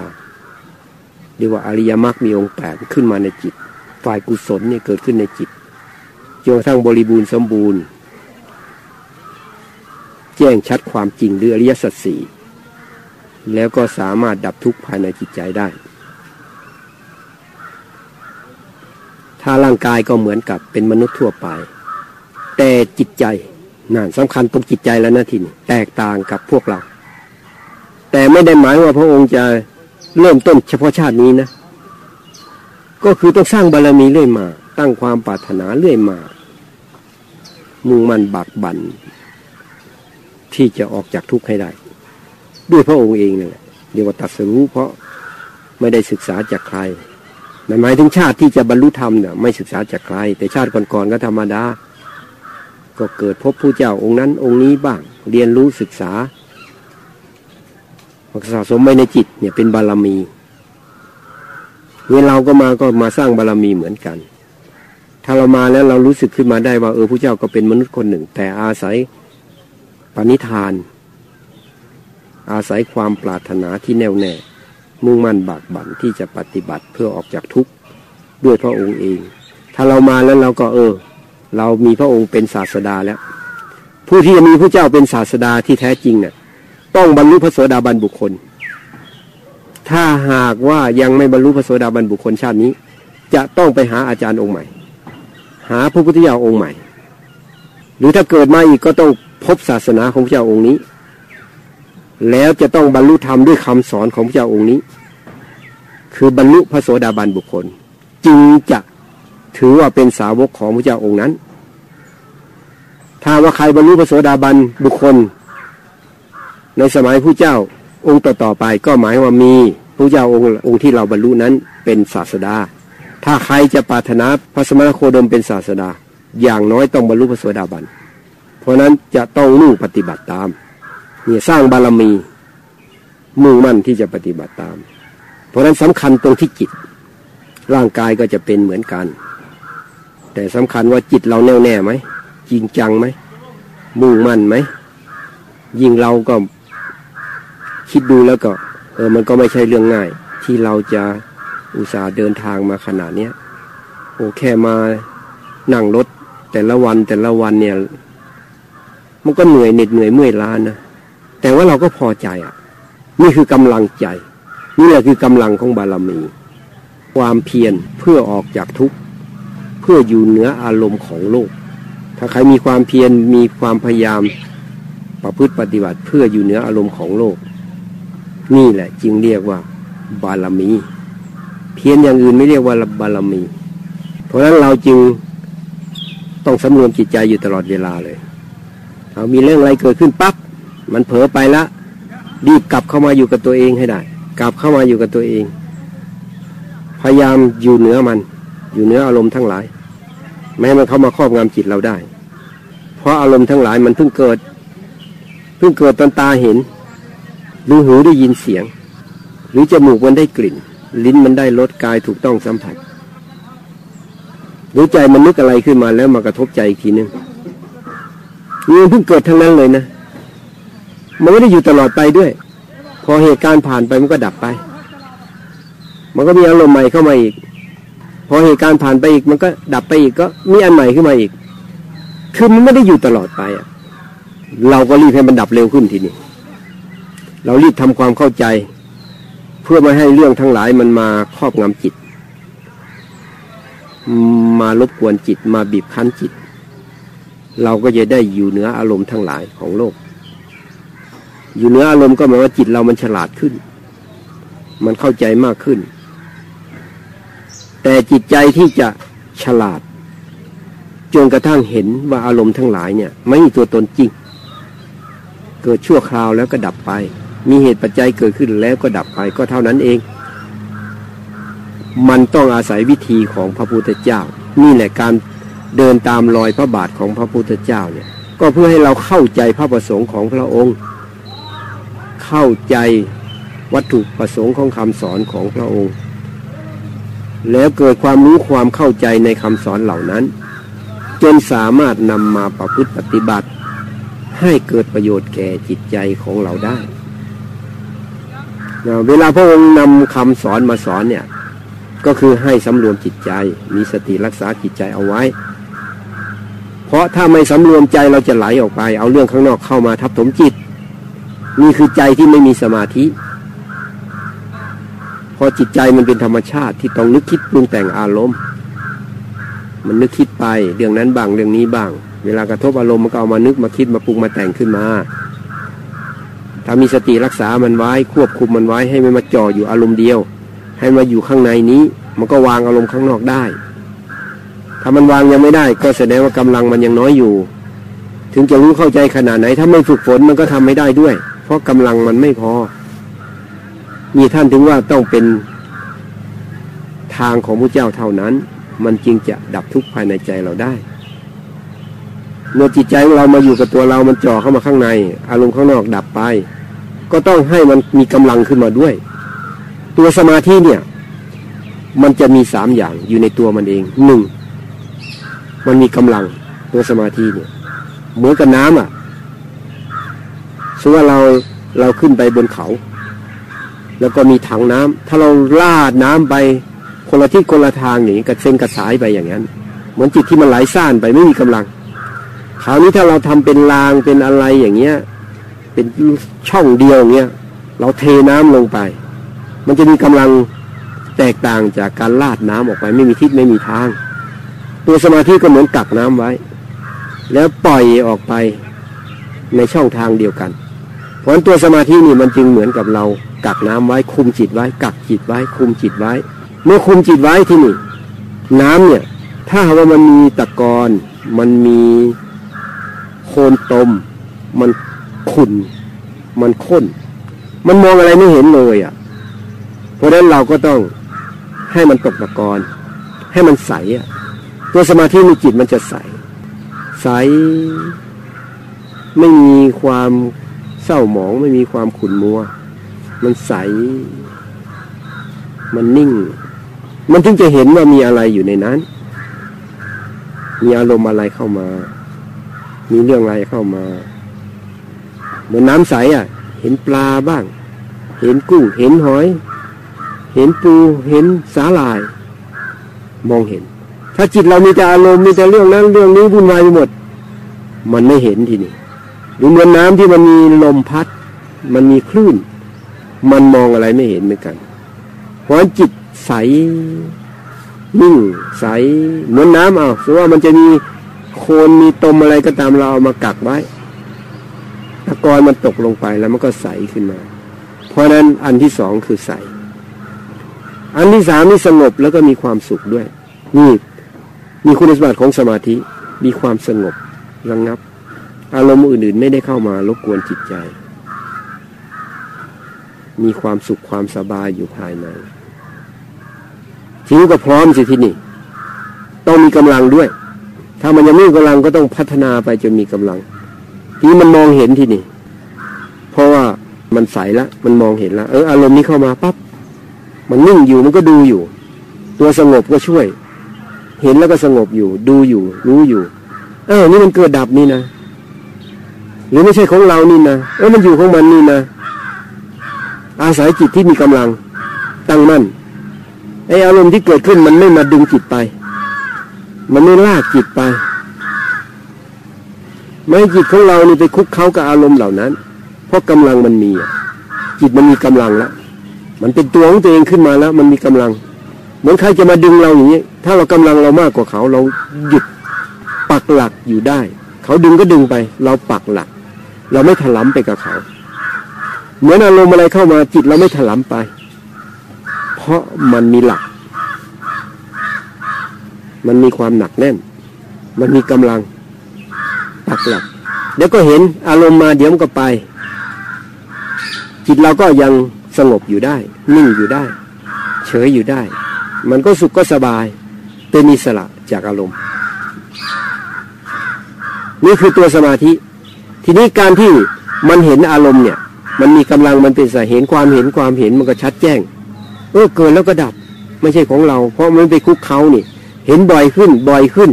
A: เรียกว่าอริยมรรคมีองค์แปดขึ้นมาในจิต ฝ่ายกุศลเนี่ยเกิดขึ้นในจิตจนกระทั่งบริบูรณ์สมบูรณ์ แจ้งชัดความจริงหรืออริยสัจสี่แล้วก็สามารถดับทุกข์ภายในจิตใจได้ ถ้าร่างกายก็เหมือนกับเป็นมนุษย์ทั่วไป แต่จิตใจนั่นสำคัญตรงจิตใจแล้วนะทีนี้แตกต่างกับพวกเรา แต่ไม่ได้หมายว่าพระองค์จะเริ่มต้นเฉพาะชาตินี้นะ ก็คือต้องสร้างบารรมีเรื่อยมา ตั้งความปรารถนาเรื่อยมา มุ่งมั่นบากบัน่นที่จะออกจากทุกข์ให้ได้ ด้วยพระองค์เองนี่แหละเรียกว่าตัดสรู้เพราะไม่ได้ศึกษาจากใครหมายถึงชาติที่จะบรรลุธรรมเนี่ยไม่ศึกษาจากใคร แต่ชาติก่อนๆก็ธรรมดา ก็เกิดพบผู้เจ้าองค์นั้นองค์นี้บ้าง เรียนรู้ศึกษาสะสมไว้ในจิตเนี่ยเป็นบารมี เวลาก็มาก็มาสร้างบารมีเหมือนกัน ถ้าเรามาแล้วเรารู้สึกขึ้นมาได้ว่าเออผู้เจ้าก็เป็นมนุษย์คนหนึ่ง แต่อาศัยปณิธาน อาศัยความปรารถนาที่แน่วแน่ มุ่งมั่นบากบั่นที่จะปฏิบัติเพื่อออกจากทุกข์ด้วยพระองค์เอง ถ้าเรามาแล้วเราก็เออ เรามีพระองค์เป็นศาสดาแล้ว ผู้ที่จะมีผู้เจ้าเป็นศาสดาที่แท้จริงเนี่ยต้องบรรลุพระโสดาบันบุคคล ถ้าหากว่ายังไม่บรรลุพระโสดาบันบุคคลชาตินี้ จะต้องไปหาอาจารย์องค์ใหม่ หาพระพุทธเจ้าองค์ใหม่ หรือถ้าเกิดมาอีกก็ต้องพบศาสนาของพระเจ้าองค์นี้ แล้วจะต้องบรรลุธรรมด้วยคำสอนของพระเจ้าองค์นี้ คือบรรลุพระโสดาบันบุคคล จึงจะถือว่าเป็นสาวกของพระเจ้าองค์นั้น ถ้าว่าใครบรรลุพระโสดาบันบุคคล ในสมัยพระเจ้าองค์ต่อๆไปก็หมายว่ามีพระเจ้าองค์องค์ที่เราบรรลุนั้นเป็นศาสดา ถ้าใครจะปรารถนาพระสมณโคดมเป็นศาสดา อย่างน้อยต้องบรรลุพระโสดาบัน เพราะนั้นจะต้องมุ่งปฏิบัติตามเนี่ยสร้างบารมีมุ่งมั่นที่จะปฏิบัติตาม เพราะนั้นสำคัญตรงที่จิต ร่างกายก็จะเป็นเหมือนกัน แต่สำคัญว่าจิตเราแน่วแน่ไหม จริงจังไหมมุ่งมั่นไหมยิ่งเราก็คิดดูแล้วก็ เออมันก็ไม่ใช่เรื่องง่าย ที่เราจะอุตส่าห์เดินทางมาขนาดเนี้ยโอ้แค่มานั่งรถแต่ละวันแต่ละวันเนี่ย มันก็เหนื่อยเหน็ดเหนื่อยเมื่อยล้านะแต่ว่าเราก็พอใจอะ นี่คือกำลังใจ นี่แหละคือกำลังของบารมี ความเพียรเพื่อออกจากทุกข์ เพื่ออยู่เหนืออารมณ์ของโลก ถ้าใครมีความเพียรมีความพยายามประพฤติปฏิบัติเพื่ออยู่เหนืออารมณ์ของโลก นี่แหละจึงเรียกว่าบารมี เพียรอย่างอื่นไม่เรียกว่าบารมี เพราะฉะนั้นเราจึงต้องสำรวมจิตใจอยู่ตลอดเวลาเลยเอามีเรื่องอะไรเกิดขึ้นปั๊บมันเผลอไปละรีบกลับเข้ามาอยู่กับตัวเองให้ได้ กลับเข้ามาอยู่กับตัวเอง พยายามอยู่เหนือมัน อยู่เหนืออารมณ์ทั้งหลาย แม้มันเข้ามาครอบงำจิตเราได้ เพราะอารมณ์ทั้งหลายมันเพิ่งเกิด เพิ่งเกิดตอนตาเห็น หรือหูได้ยินเสียง หรือจมูกมันได้กลิ่น ลิ้นมันได้รสกายถูกต้องสัมผัส หรือใจมันนึกอะไรขึ้นมาแล้วมากระทบใจอีกทีนึงนี่เพิ่งเกิดทั้งนั้นเลยนะ มันไม่ได้อยู่ตลอดไปด้วย พอเหตุการณ์ผ่านไปมันก็ดับไป มันก็มีอารมณ์ใหม่เข้ามาอีก พอเหตุการณ์ผ่านไปอีกมันก็ดับไปอีกก็มีอันใหม่ขึ้นมาอีก คือมันไม่ได้อยู่ตลอดไปอะ เราก็รีบให้มันดับเร็วขึ้นทีนี้เรารีบทำความเข้าใจ เพื่อไม่ให้เรื่องทั้งหลายมันมาครอบงำจิต มารบกวนจิตมาบีบคั้นจิต เราก็จะได้อยู่เหนืออารมณ์ทั้งหลายของโลก อยู่เหนืออารมณ์ก็หมายว่าจิตเรามันฉลาดขึ้น มันเข้าใจมากขึ้น แต่จิตใจที่จะฉลาดจนกระทั่งเห็นว่าอารมณ์ทั้งหลายเนี่ย ไม่มีตัวตนจริง เกิดชั่วคราวแล้วก็ดับไป มีเหตุปัจจัยเกิดขึ้นแล้วก็ดับไปก็เท่านั้นเอง มันต้องอาศัยวิธีของพระพุทธเจ้า นี่แหละการเดินตามรอยพระบาทของพระพุทธเจ้าเนี่ย ก็เพื่อให้เราเข้าใจพระประสงค์ของพระองค์ เข้าใจวัตถุประสงค์ของคำสอนของพระองค์ แล้วเกิดความรู้ความเข้าใจในคำสอนเหล่านั้น จนสามารถนำมาประพฤติปฏิบัติ ให้เกิดประโยชน์แก่จิตใจของเราได้ เวลาพระองค์นำคำสอนมาสอนเนี่ย ก็คือให้สำรวมจิตใจ มีสติรักษาจิตใจเอาไว้ เพราะถ้าไม่สำรวมใจเราจะไหลออกไป เอาเรื่องข้างนอกเข้ามาทับถมจิต นี่คือใจที่ไม่มีสมาธิ พอจิตใจมันเป็นธรรมชาติที่ต้องนึกคิดปรุงแต่งอารมณ์ มันนึกคิดไปเรื่องนั้นบ้างเรื่องนี้บ้าง เวลากระทบอารมณ์มันก็เอามานึกมาคิดมาปรุงมาแต่งขึ้นมา ถ้ามีสติรักษามันไว้ควบคุมมันไว้ให้มันมาจ่ออยู่อารมณ์เดียว ให้มาอยู่ข้างในนี้ มันก็วางอารมณ์ข้างนอกได้ ถ้ามันวางยังไม่ได้ ก็แสดงว่ากำลังมันยังน้อยอยู่ ถึงจะรู้เข้าใจขนาดไหน ถ้าไม่ฝึกฝนมันก็ทำไม่ได้ด้วย เพราะกำลังมันไม่พอ มีท่านถึงว่าต้องเป็นทางของพระเจ้าเท่านั้น มันจึงจะดับทุกข์ภายในใจเราได้ เมื่อจิตใจของเรามาอยู่กับตัวเรามันจ่อเข้ามาข้างใน อารมณ์ข้างนอกดับไป ก็ต้องให้มันมีกำลังขึ้นมาด้วย ตัวสมาธิเนี่ย มันจะมีสามอย่างอยู่ในตัวมันเองหนึ่งมันมีกำลังตัวสมาธิเนี่ยเหมือนกับน้ำอะสมมติว่าเราเราขึ้นไปบนเขา แล้วก็มีถังน้ำถ้าเราลาดน้ำไปคนละที่คนละทางอย่างนี้กระเซ็นกระสายไปอย่างนั้น เหมือนจิตที่มันไหลซ่านไปไม่มีกำลังคราวนี้ถ้าเราทำเป็นรางเป็นอะไรอย่างเงี้ย เป็นช่องเดียวเงี้ยเราเทน้ำลงไป มันจะมีกำลังแตกต่างจากการลาดน้ำออกไป ไม่มีทิศไม่มีทาง ตัวสมาธิก็เหมือนกักน้ำไว้ แล้วปล่อยออกไปในช่องทางเดียวกัน เพราะฉะนั้นตัวสมาธินี่มันจึงเหมือนกับเรา กักน้ำไว้คุมจิตไว้ กักจิตไว้ คุมจิตไว้ เมื่อคุมจิตไว้ที่นี่ น้ำเนี่ย ถ้าว่ามันมีตะกอนมันมีโคนตม มันขุ่นมันข้น มันมองอะไรไม่เห็นเลยอะ เพราะฉะนั้นเราก็ต้องให้มันตกตะกอนให้มันใสอะ ตัวสมาธิในจิตมันจะใส ใสไม่มีความเศร้าหมองไม่มีความขุ่นมัว มันใส มันนิ่ง มันถึงจะเห็นว่ามีอะไรอยู่ในนั้น มีอารมณ์อะไรเข้ามา มีเรื่องอะไรเข้ามา เหมือนน้ำใสอะ เห็นปลาบ้าง เห็นกุ้ง เห็นหอย เห็นปู เห็นสาหร่าย มองเห็น ถ้าจิตเรามีแต่อารมณ์มีแต่เรื่องนั้นเรื่องนี้วุ่นวายไปหมด มันไม่เห็นทีนี้หรือเหมือนน้ำที่มันมีลมพัด มันมีคลื่น มันมองอะไรไม่เห็นเหมือนกัน เพราะจิตใสนิ่งใสเหมือนน้ำเอาสมมติว่ามันจะมีโคนมีตมอะไรก็ตามเราเอามากักไว้ตะกอนมันตกลงไปแล้วมันก็ใสขึ้นมา เพราะนั้นอันที่สองคือใส อันที่สามนี่สงบแล้วก็มีความสุขด้วย นี่มีคุณสมบัติของสมาธิ มีความสงบระงงับ อารมณ์อื่นๆไม่ได้เข้ามารบกวนจิตใจ มีความสุขความสบายอยู่ภายในทีนี้ก็พร้อมสิที่นี่ต้องมีกำลังด้วย ถ้ามันยังไม่มีกำลังก็ต้องพัฒนาไปจนมีกำลัง ทีนี้มันมองเห็นที่นี่ เพราะว่ามันใสแล้วมันมองเห็นแล้วเอออารมณ์นี้เข้ามาปั๊บมันนิ่งอยู่มันก็ดูอยู่ ตัวสงบก็ช่วย เห็นแล้วก็สงบอยู่ ดูอยู่ รู้อยู่ เออนี่มันเกิดดับนี่นะหรือไม่ใช่ของเรานี่นะเออมันอยู่ของมันนี่นะ อาศัยจิตที่มีกำลังตั้งมั่นไออารมณ์ที่เกิดขึ้นมันไม่มาดึงจิตไป มันไม่ลากจิตไป ไม่จิตของเรานี่ไปคุกเข้ากับอารมณ์เหล่านั้น เพราะกำลังมันมี จิตมันมีกำลังแล้วมันเป็นตัวของตัวเองขึ้นมาแล้ว มันมีกำลัง เหมือนใครจะมาดึงเราอย่างนี้ ถ้าเรากำลังเรามากกว่าเขา เราหยุดปักหลักอยู่ได้ เขาดึงก็ดึงไป เราปักหลัก เราไม่ถลำไปกับเขา เหมือนอารมณ์อะไรเข้ามาจิตเราไม่ถลำไป เพราะมันมีหลัก มันมีความหนักแน่น มันมีกำลังปักหลัก เดี๋ยวก็เห็นอารมณ์มาเดี๋ยวมันก็ไป จิตเราก็ยังสงบอยู่ได้ นิ่งอยู่ได้ เฉยอยู่ได้ มันก็สุขก็สบายเป็นอิสระจากอารมณ์ นี่คือตัวสมาธิ ทีนี้การที่มันเห็นอารมณ์เนี่ย มันมีกำลังมันเป็นสาเห็นความเห็นความเห็นมันก็ชัดแจ้ง เออเกิดแล้วก็ดับ ไม่ใช่ของเรา เพราะมันไปคุกเขานี่ เห็นบ่อยขึ้นบ่อยขึ้น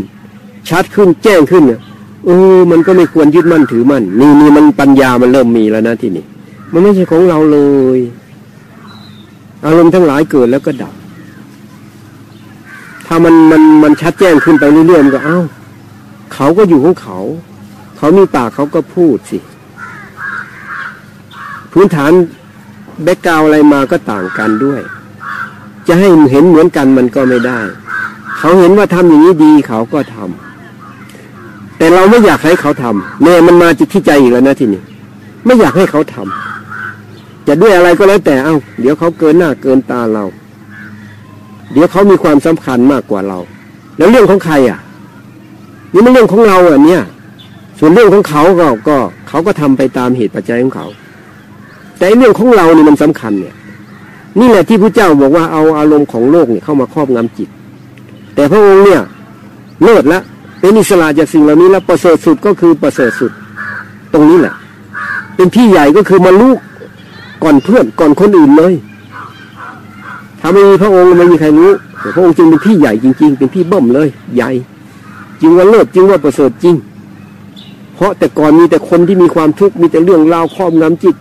A: ชัดขึ้นแจ้งขึ้นเนี่ยเออมันก็ไม่ควรยึดมั่นถือมั่นนี่นี่มันปัญญามันเริ่มมีแล้วนะที่นี่มันไม่ใช่ของเราเลย อารมณ์ทั้งหลายเกิดแล้วก็ดับ ถ้ามันมันมันชัดแจ้งขึ้นไปเรื่อยๆมันก็เอ้าเขาก็อยู่ของเขา เขามีปากเขาก็พูดสิ พื้นฐานแบ็กกราวอะไรมาก็ต่างกันด้วย จะให้เห็นเหมือนกันมันก็ไม่ได้ เขาเห็นว่าทำอย่างนี้ดีเขาก็ทำแต่เราไม่อยากให้เขาทำแน่มันมาจิตที่ใจอีกแล้วนะทีนี้ไม่อยากให้เขาทำจะด้วยอะไรก็แล้วแต่เอ้าเดี๋ยวเขาเกินหน้าเกินตาเรา เดี๋ยวเขามีความสำคัญมากกว่าเรา แล้วเรื่องของใครอะ นี่มันเรื่องของเราอะเนี่ย ส่วนเรื่องของเขาก็ก็เขาก็ทำไปตามเหตุปัจจัยของเขา แต่เรื่องของเรานี่มันสำคัญเนี่ยนี่แหละที่พระเจ้าบอกว่าเอาอารมณ์ของโลกเนี่ยเข้ามาครอบงำจิต แต่พระองค์เนี่ยเลิศละเป็นอิสระจากสิ่งเหล่านี้แล้วประเสริฐสุดก็คือประเสริฐสุด ตรงนี้แหละ เป็นพี่ใหญ่ก็คือมาลูกก่อนเพื่อนก่อนคนอื่นเลยถ้าไม่มีพระองค์ไม่มีใครรู้แต่พระองค์จึงเป็นพี่ใหญ่จริง ๆ เป็นพี่เบิ่มเลย ใหญ่จึงว่าเลิศจึงว่าประเสริฐจริง เพราะแต่ก่อนมีแต่คนที่มีความทุกข์มีแต่เรื่องราวครอบงำจิต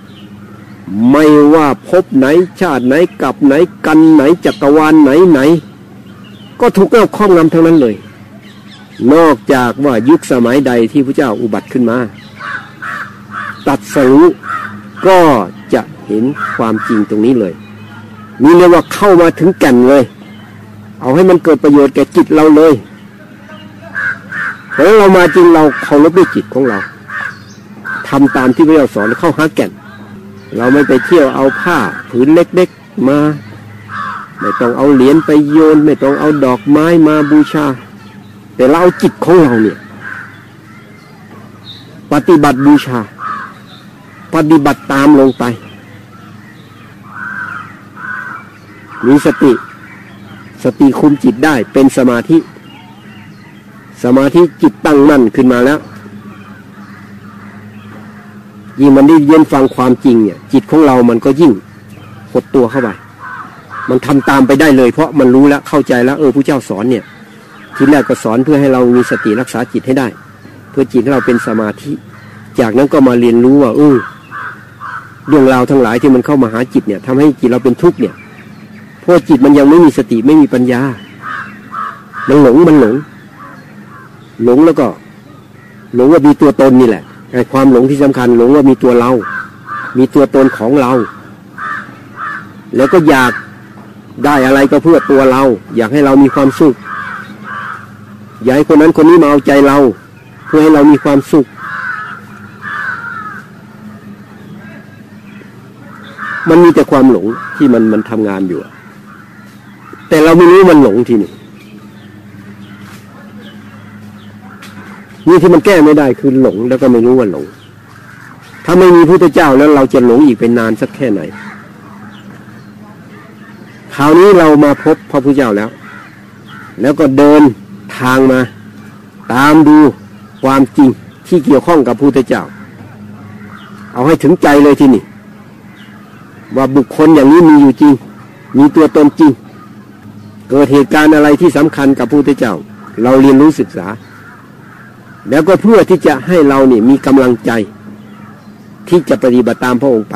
A: ไม่ว่าพบไหนชาติไหนกับไหนกันไหนจักรวาลไหนไหน ก็ถูกเอาครอบงำทั้งนั้นเลย นอกจากว่ายุคสมัยใดที่พระเจ้าอุบัติขึ้นมา ตัดสรู้ก็จะเห็นความจริงตรงนี้เลย นี่เรียกว่าเข้ามาถึงแก่นเลย เอาให้มันเกิดประโยชน์แก่จิตเราเลยเพราะเรามาจริงเราเคารพด้วยจิตของเราทำตามที่พระเจ้าสอนเข้าหาแก่น เราไม่ไปเที่ยวเอาผ้าผืนเล็กๆมา ไม่ต้องเอาเหรียญไปโยน ไม่ต้องเอาดอกไม้มาบูชา แต่เราเอาจิตของเราเนี่ย ปฏิบัติบูชา ปฏิบัติตามลงไป มีสติ สติคุมจิตได้เป็นสมาธิ สมาธิจิตตั้งมั่นขึ้นมาแล้ว ยิ่งมันได้เย็นฟังความจริงเนี่ย จิตของเรามันก็ยิ่งหดตัวเข้าไปมันทำตามไปได้เลย เพราะมันรู้แล้วเข้าใจแล้ว เออผู้เจ้าสอนเนี่ย ทีแรกก็สอนเพื่อให้เรามีสติรักษาจิตให้ได้ เพื่อจิตเราเป็นสมาธิ จากนั้นก็มาเรียนรู้ว่าเออเรื่องราวทั้งหลายที่มันเข้ามาหาจิตเนี่ยทำให้จิตเราเป็นทุกข์เนี่ยเพราะจิตมันยังไม่มีสติไม่มีปัญญา มันหลงมันหลง หลงแล้วก็ หลงว่ามีตัวตนนี่แหละ ไอ้ความหลงที่สำคัญหลงว่ามีตัวเรา มีตัวตนของเรา แล้วก็อยากได้อะไรก็เพื่อตัวเรา อยากให้เรามีความสุข อยากให้คนนั้นคนนี้มาเอาใจเรา เพื่อให้เรามีความสุข มันมีแต่ความหลงที่มันมันทำงานอยู่ แต่เราไม่รู้มันหลงทีนี่ นี่ที่มันแก้ไม่ได้คือหลงแล้วก็ไม่รู้ว่าหลง ถ้าไม่มีพระเจ้าแล้วเราจะหลงอีกเป็นนานสักแค่ไหน คราวนี้เรามาพบพระพุทธเจ้าแล้ว แล้วก็เดินทางมา ตามดูความจริงที่เกี่ยวข้องกับพระพุทธเจ้า เอาให้ถึงใจเลยที่นี่ว่าบุคคลอย่างนี้มีอยู่จริง มีตัวตนจริง เกิดเหตุการณ์อะไรที่สำคัญกับพระพุทธเจ้า เราเรียนรู้ศึกษา แล้วก็เพื่อที่จะให้เราเนี่ยมีกำลังใจ ที่จะปฏิบัติตามพระองค์ไป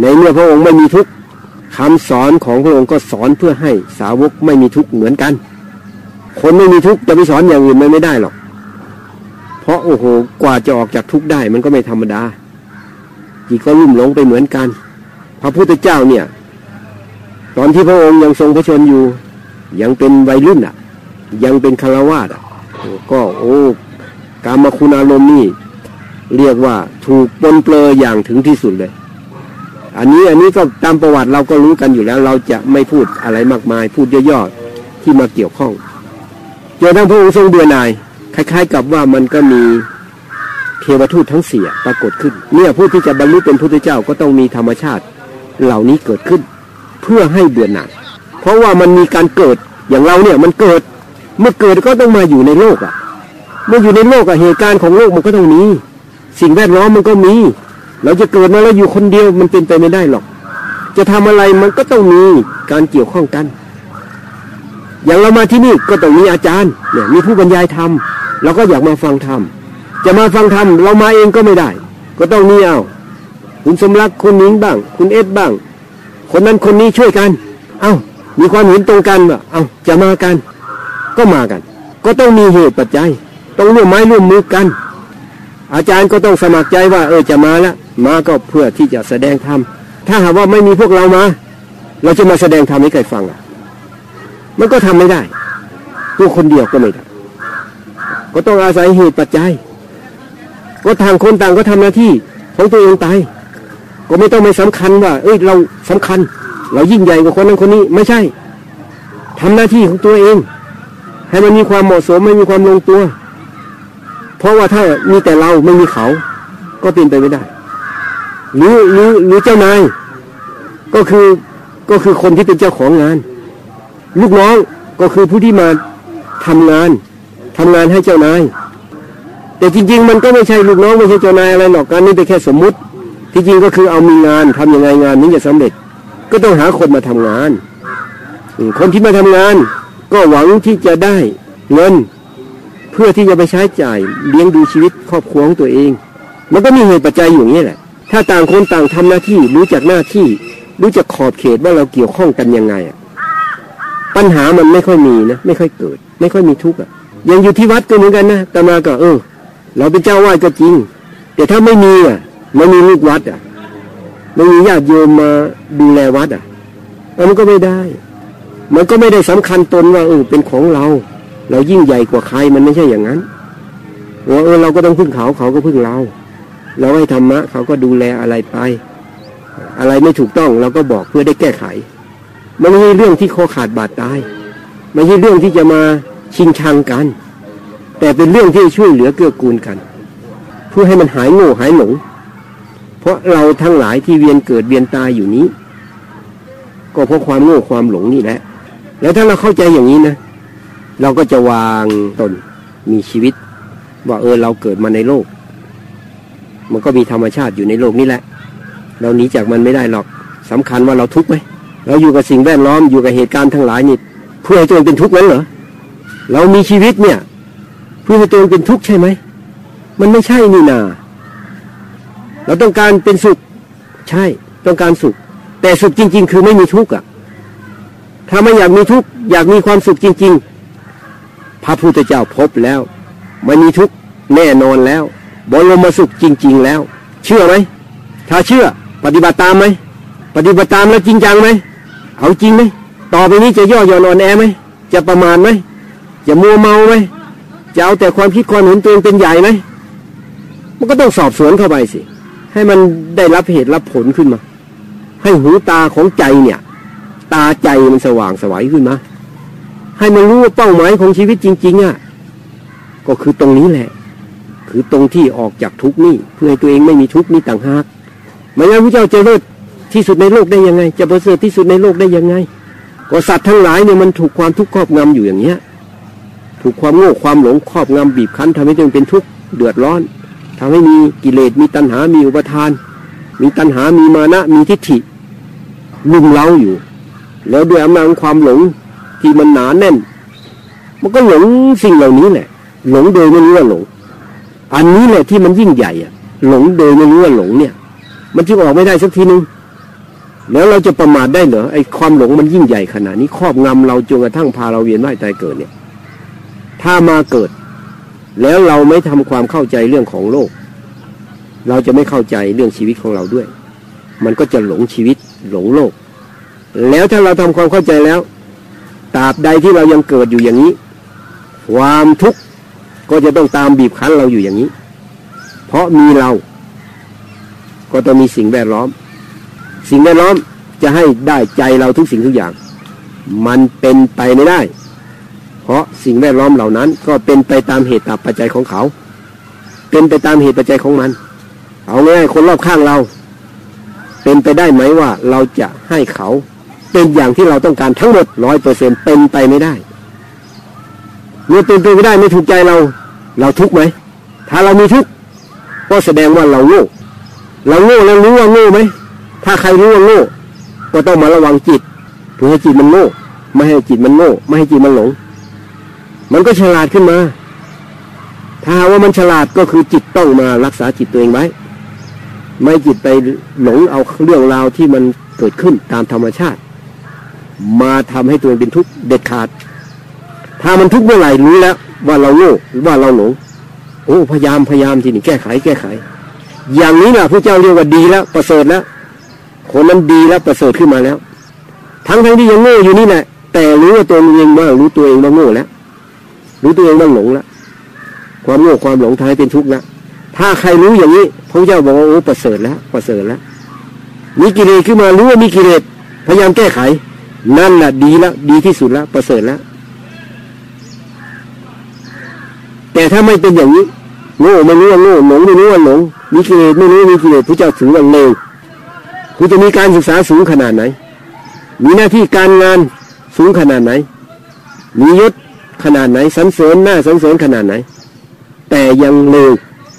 A: ในเมื่อพระองค์ไม่มีทุกข์คำสอนของพระองค์ก็สอนเพื่อให้สาวกไม่มีทุกข์เหมือนกัน คนไม่มีทุกข์จะไปสอนอย่างอื่นมันไม่ได้หรอก เพราะโอ้โหกว่าจะออกจากทุกข์ได้มันก็ไม่ธรรมดาจิตก็ลุ่มหลงไปเหมือนกัน พระพุทธเจ้าเนี่ย ตอนที่พระองค์ยังทรงพระชนอยู่ ยังเป็นวัยรุ่นอะ ยังเป็นคารวาสอะ ก็โอ้การมาคุณอารมณ์นี่เรียกว่าถูกปนเปลืออย่างถึงที่สุดเลย อันนี้อันนี้ก็ตามประวัติเราก็รู้กันอยู่แล้ว เราจะไม่พูดอะไรมากมาย พูดย่อๆที่มาเกี่ยวข้องจนทั้งพระองค์ทรงเบื่อหน่ายคล้าย ๆ กับว่ามันก็มีเทวทูตทั้งเสียปรากฏขึ้น เนี่ยผู้ที่จะบรรลุเป็นพุทธเจ้าก็ต้องมีธรรมชาติเหล่านี้เกิดขึ้น เพื่อให้เบื่อหน่ายเพราะว่ามันมีการเกิดอย่างเราเนี่ยมันเกิด เมื่อเกิดก็ต้องมาอยู่ในโลกอะ เมื่ออยู่ในโลกอะเหตุการณ์ของโลกมันก็ต้องมี สิ่งแวดล้อมมันก็มี เราจะเกิดมาแล้วอยู่คนเดียวมันเป็นไปไม่ได้หรอก จะทำอะไรมันก็ต้องมีการเกี่ยวข้องกัน อย่างเรามาที่นี่ก็ต้องมีอาจารย์เนี่ยมีผู้บรรยายธรรมเราก็อยากมาฟังธรรมจะมาฟังธรรมเรามาเองก็ไม่ได้ ก็ต้องมีเอาคุณสมรักคุณนิ้งบ้าง คุณเอสบ้าง คนนั้นคนนี้ช่วยกัน เอา้ามีความเห็นตรงกันว่าเอา้าจะมากัน ก็มากัน ก็ต้องมีเหตุปัจจัย ต้องร่วมไม้ร่วมมือกัน อาจารย์ก็ต้องสมัครใจว่า เออจะมาแล้วมาก็เพื่อที่จะแสดงธรรมถ้าหากว่าไม่มีพวกเรามา เราจะมาแสดงธรรมให้ใครฟังอะ มันก็ทำไม่ได้ ตัวคนเดียวก็ไม่ได้ ก็ต้องอาศัยเหตุปัจจัย ก็ทางคนต่างก็ทำหน้าที่ของตัวเองไปก็ไม่ต้องไม่สำคัญว่า เอ้ยเราสำคัญ เรายิ่งใหญ่กว่าคนนั้นคนนี้ ไม่ใช่ทำหน้าที่ของตัวเอง ให้มันมีความเหมาะสมไม่มีความลงตัว เพราะว่าถ้ามีแต่เราไม่มีเขา ก็เป็นไปไม่ได้ หรือหรือหรือเจ้านาย ก็คือก็คือคนที่เป็นเจ้าของงาน ลูกน้องก็คือผู้ที่มาทำงานทำงานให้เจ้านาย แต่จริง ๆ มันก็ไม่ใช่ลูกน้องไม่ใช่เจ้านายอะไรหรอกการนี้เป็นแค่สมมุติ ที่จริงก็คือเอามีงานทำยังไงงานนี้จะสำเร็จ ก็ต้องหาคนมาทำงานคนที่มาทำงาน ก็หวังที่จะได้เงินเพื่อที่จะไปใช้จ่ายเลี้ยงดูชีวิตครอบครัวของตัวเอง มันก็มีเหตุปัจจัยอยู่นี่แหละ ถ้าต่างคนต่างทำหน้าที่รู้จักหน้าที่ รู้จักขอบเขตว่าเราเกี่ยวข้องกันยังไงอะปัญหามันไม่ค่อยมีนะไม่ค่อยเกิด ไม่ค่อยมีทุกข์อะยังอยู่ที่วัดก็เหมือนกันนะแต่มาก็เออ เราเป็นเจ้าวาดก็จริง แต่ถ้าไม่มีอะไม่มีลูกวัดอะไม่มีญาติโยมมาดูแลวัดอะมันก็ไม่ได้ มันก็ไม่ได้สำคัญตนว่าเออเป็นของเรา เรายิ่งใหญ่กว่าใครมันไม่ใช่อย่างนั้นว่าเออเราก็ต้องพึ่งเขาเขาก็พึ่งเรา เราให้ธรรมะเขาก็ดูแลอะไรไป อะไรไม่ถูกต้องเราก็บอกเพื่อได้แก้ไข มันไม่ใช่เรื่องที่คอขาดบาดตายไม่ใช่เรื่องที่จะมาชิงชังกัน แต่เป็นเรื่องที่ช่วยเหลือเกื้อกูลกัน เพื่อให้มันหายโง่หายหลงเพราะเราทั้งหลายที่เวียนเกิดเวียนตายอยู่นี้ ก็เพราะความโง่ความหลงนี่แหละ แล้วถ้าเราเข้าใจอย่างนี้นะเราก็จะวางตนมีชีวิต ว่าเออเราเกิดมาในโลก มันก็มีธรรมชาติอยู่ในโลกนี้แหละ เราหนีจากมันไม่ได้หรอกสำคัญว่าเราทุกข์ไหมเราอยู่กับสิ่งแวดล้อมอยู่กับเหตุการณ์ทั้งหลายนี่เพื่อให้ตัวเองเป็นทุกข์นั้นเหรอเรามีชีวิตเนี่ย เพื่อให้ตัวเองเป็นทุกข์ใช่ไหมมันไม่ใช่นี่นาเราต้องการเป็นสุข ใช่ ต้องการสุข แต่สุขจริง ๆ คือไม่มีทุกข์อะ ถ้าไม่อยากมีทุกข์อยากมีความสุขจริง ๆ พระพุทธเจ้าพบแล้วไม่มีทุกข์แน่นอนแล้วบรมสุขจริง ๆ แล้ว เชื่อไหมถ้าเชื่อ ปฏิบัติตามไหมปฏิบัติตามแล้วจริงจังไหมเอาจริงไหมต่อไปนี้จะย่อหย่อนอ่อนแอไหมจะประมาณไหมจะมัวเมาไหมจะเอาแต่ความคิดความเห็นตัวเองเป็นใหญ่ไหมมันก็ต้องสอบสวนเข้าไปสิ ให้มันได้รับเหตุรับผลขึ้นมา ให้หูตาของใจเนี่ย ตาใจมันสว่างสวัยขึ้นมา ให้มันรู้ว่าเป้าหมายของชีวิตจริง ๆอะก็คือตรงนี้แหละ คือตรงที่ออกจากทุกนี้เพื่อให้ตัวเองไม่มีทุกนี้ต่างหากไม่งั้นพระเจ้าจะเลิศที่สุดในโลกได้ยังไง จะประเสริฐที่สุดในโลกได้ยังไง ก็สัตว์ทั้งหลายเนี่ยมันถูกความทุกข์ครอบงำอยู่อย่างเนี้ย ถูกความโง่ความหลงครอบงำบีบคั้นทำให้ตัวเองเป็นทุกข์เดือดร้อนทำให้มีกิเลสมีตัณหา มีอุปทาน มีตัณหา มีมานะ มีทิฏฐิลุ่มเล้าอยู่ แล้วด้วยอำนาจความหลงที่มันหนาแน่น มันก็หลงสิ่งเหล่านี้แหละ หลงโดยไม่รู้ว่าหลง อันนี้แหละที่มันยิ่งใหญ่อะหลงโดยไม่รู้ว่าหลงเนี่ย มันจึงออกไม่ได้สักทีนึงแล้วเราจะประมาทได้เหรอไอ้ความหลงมันยิ่งใหญ่ขนาดนี้ครอบงำเราจนกระทั่งพาเราเวียนว่ายตายเกิดเนี่ย ถ้ามาเกิด แล้วเราไม่ทำความเข้าใจเรื่องของโลก เราจะไม่เข้าใจเรื่องชีวิตของเราด้วย มันก็จะหลงชีวิตหลงโลก แล้วถ้าเราทำความเข้าใจแล้วตราบใดที่เรายังเกิดอยู่อย่างนี้ ความทุกข์ก็จะต้องตามบีบคั้นเราอยู่อย่างนี้ เพราะมีเรา ก็ต้องมีสิ่งแวดล้อม สิ่งแวดล้อมจะให้ได้ใจเราทุกสิ่งทุกอย่าง มันเป็นไปไม่ได้ เพราะสิ่งแวดล้อมเหล่านั้น ก็เป็นไปตามเหตุตามปัจจัยของเขา เป็นไปตามเหตุปัจจัยของมัน เอาง่ายคนรอบข้างเรา เป็นไปได้ไหมว่าเราจะให้เขา เป็นอย่างที่เราต้องการทั้งหมดร้อยเปอร์เซ็นเป็นไปไม่ได้เมื่อเป็นไปไม่ได้ไม่ถูกใจเรา เราทุกไหมถ้าเรามีทุกก็แสดงว่าเราโง่เราโง่แล้วรู้ว่าโง่ไหมถ้าใครรู้ว่าโง่ก็ต้องมาระวังจิตเพื่อให้จิตมันโง่ไม่ให้จิตมันโง่ไม่ให้จิตมันหลง มันก็ฉลาดขึ้นมา ถ้าว่ามันฉลาดก็คือจิตต้องมารักษาจิตตัวเองไว้ ไม่จิตไปหลงเอาเรื่องราวที่มันเกิดขึ้นตามธรรมชาติ มาทำให้ตัวเองเป็นทุกข์เด็ดขาด ถ้ามันทุกข์เมื่อไหร่รู้แล้ว ว่าเราโง่ว่าเราหลงโอ้พยายามพยายามทีนี้แก้ไขแก้ไข อย่างนี้นะพระเจ้าเรียกว่าดีแล้ว ประเสริฐแล้วคนนั้นดีแล้วประเสริฐขึ้นมาแล้ว ทั้งทั้งที่ยังโง่อยู่นี่แหละแต่รู้ว่าตัวเองว่ารู้ตัวเองว่าโง่แล้วรู้ตัวเองว่าหลงแล้วความโง่ความหลงทำให้เป็นทุกข์แล้วถ้าใครรู้อย่างนี้พระเจ้าบอกว่าโอ้ประเสริฐแล้วประเสริฐแล้วมีกิเลสขึ้นมารู้ว่ามีกิเลสพยายามแก้ไข นั่นแหละดีแล้วดีที่สุดแล้วประเสริฐแล้วแต่ถ้าไม่เป็นอย่างนี้โง่ไม่รู้ว่าโง่หลงไม่รู้ว่าหลงมีกิเลสไม่รู้มีกิเลสพระเจ้าถือว่าเลวคุณจะมีการศึกษาสูงขนาดไหน มีหน้าที่การงานสูงขนาดไหน มียศขนาดไหนสันเสริญหน้าสันเสริญขนาดไหน แต่ยังเลว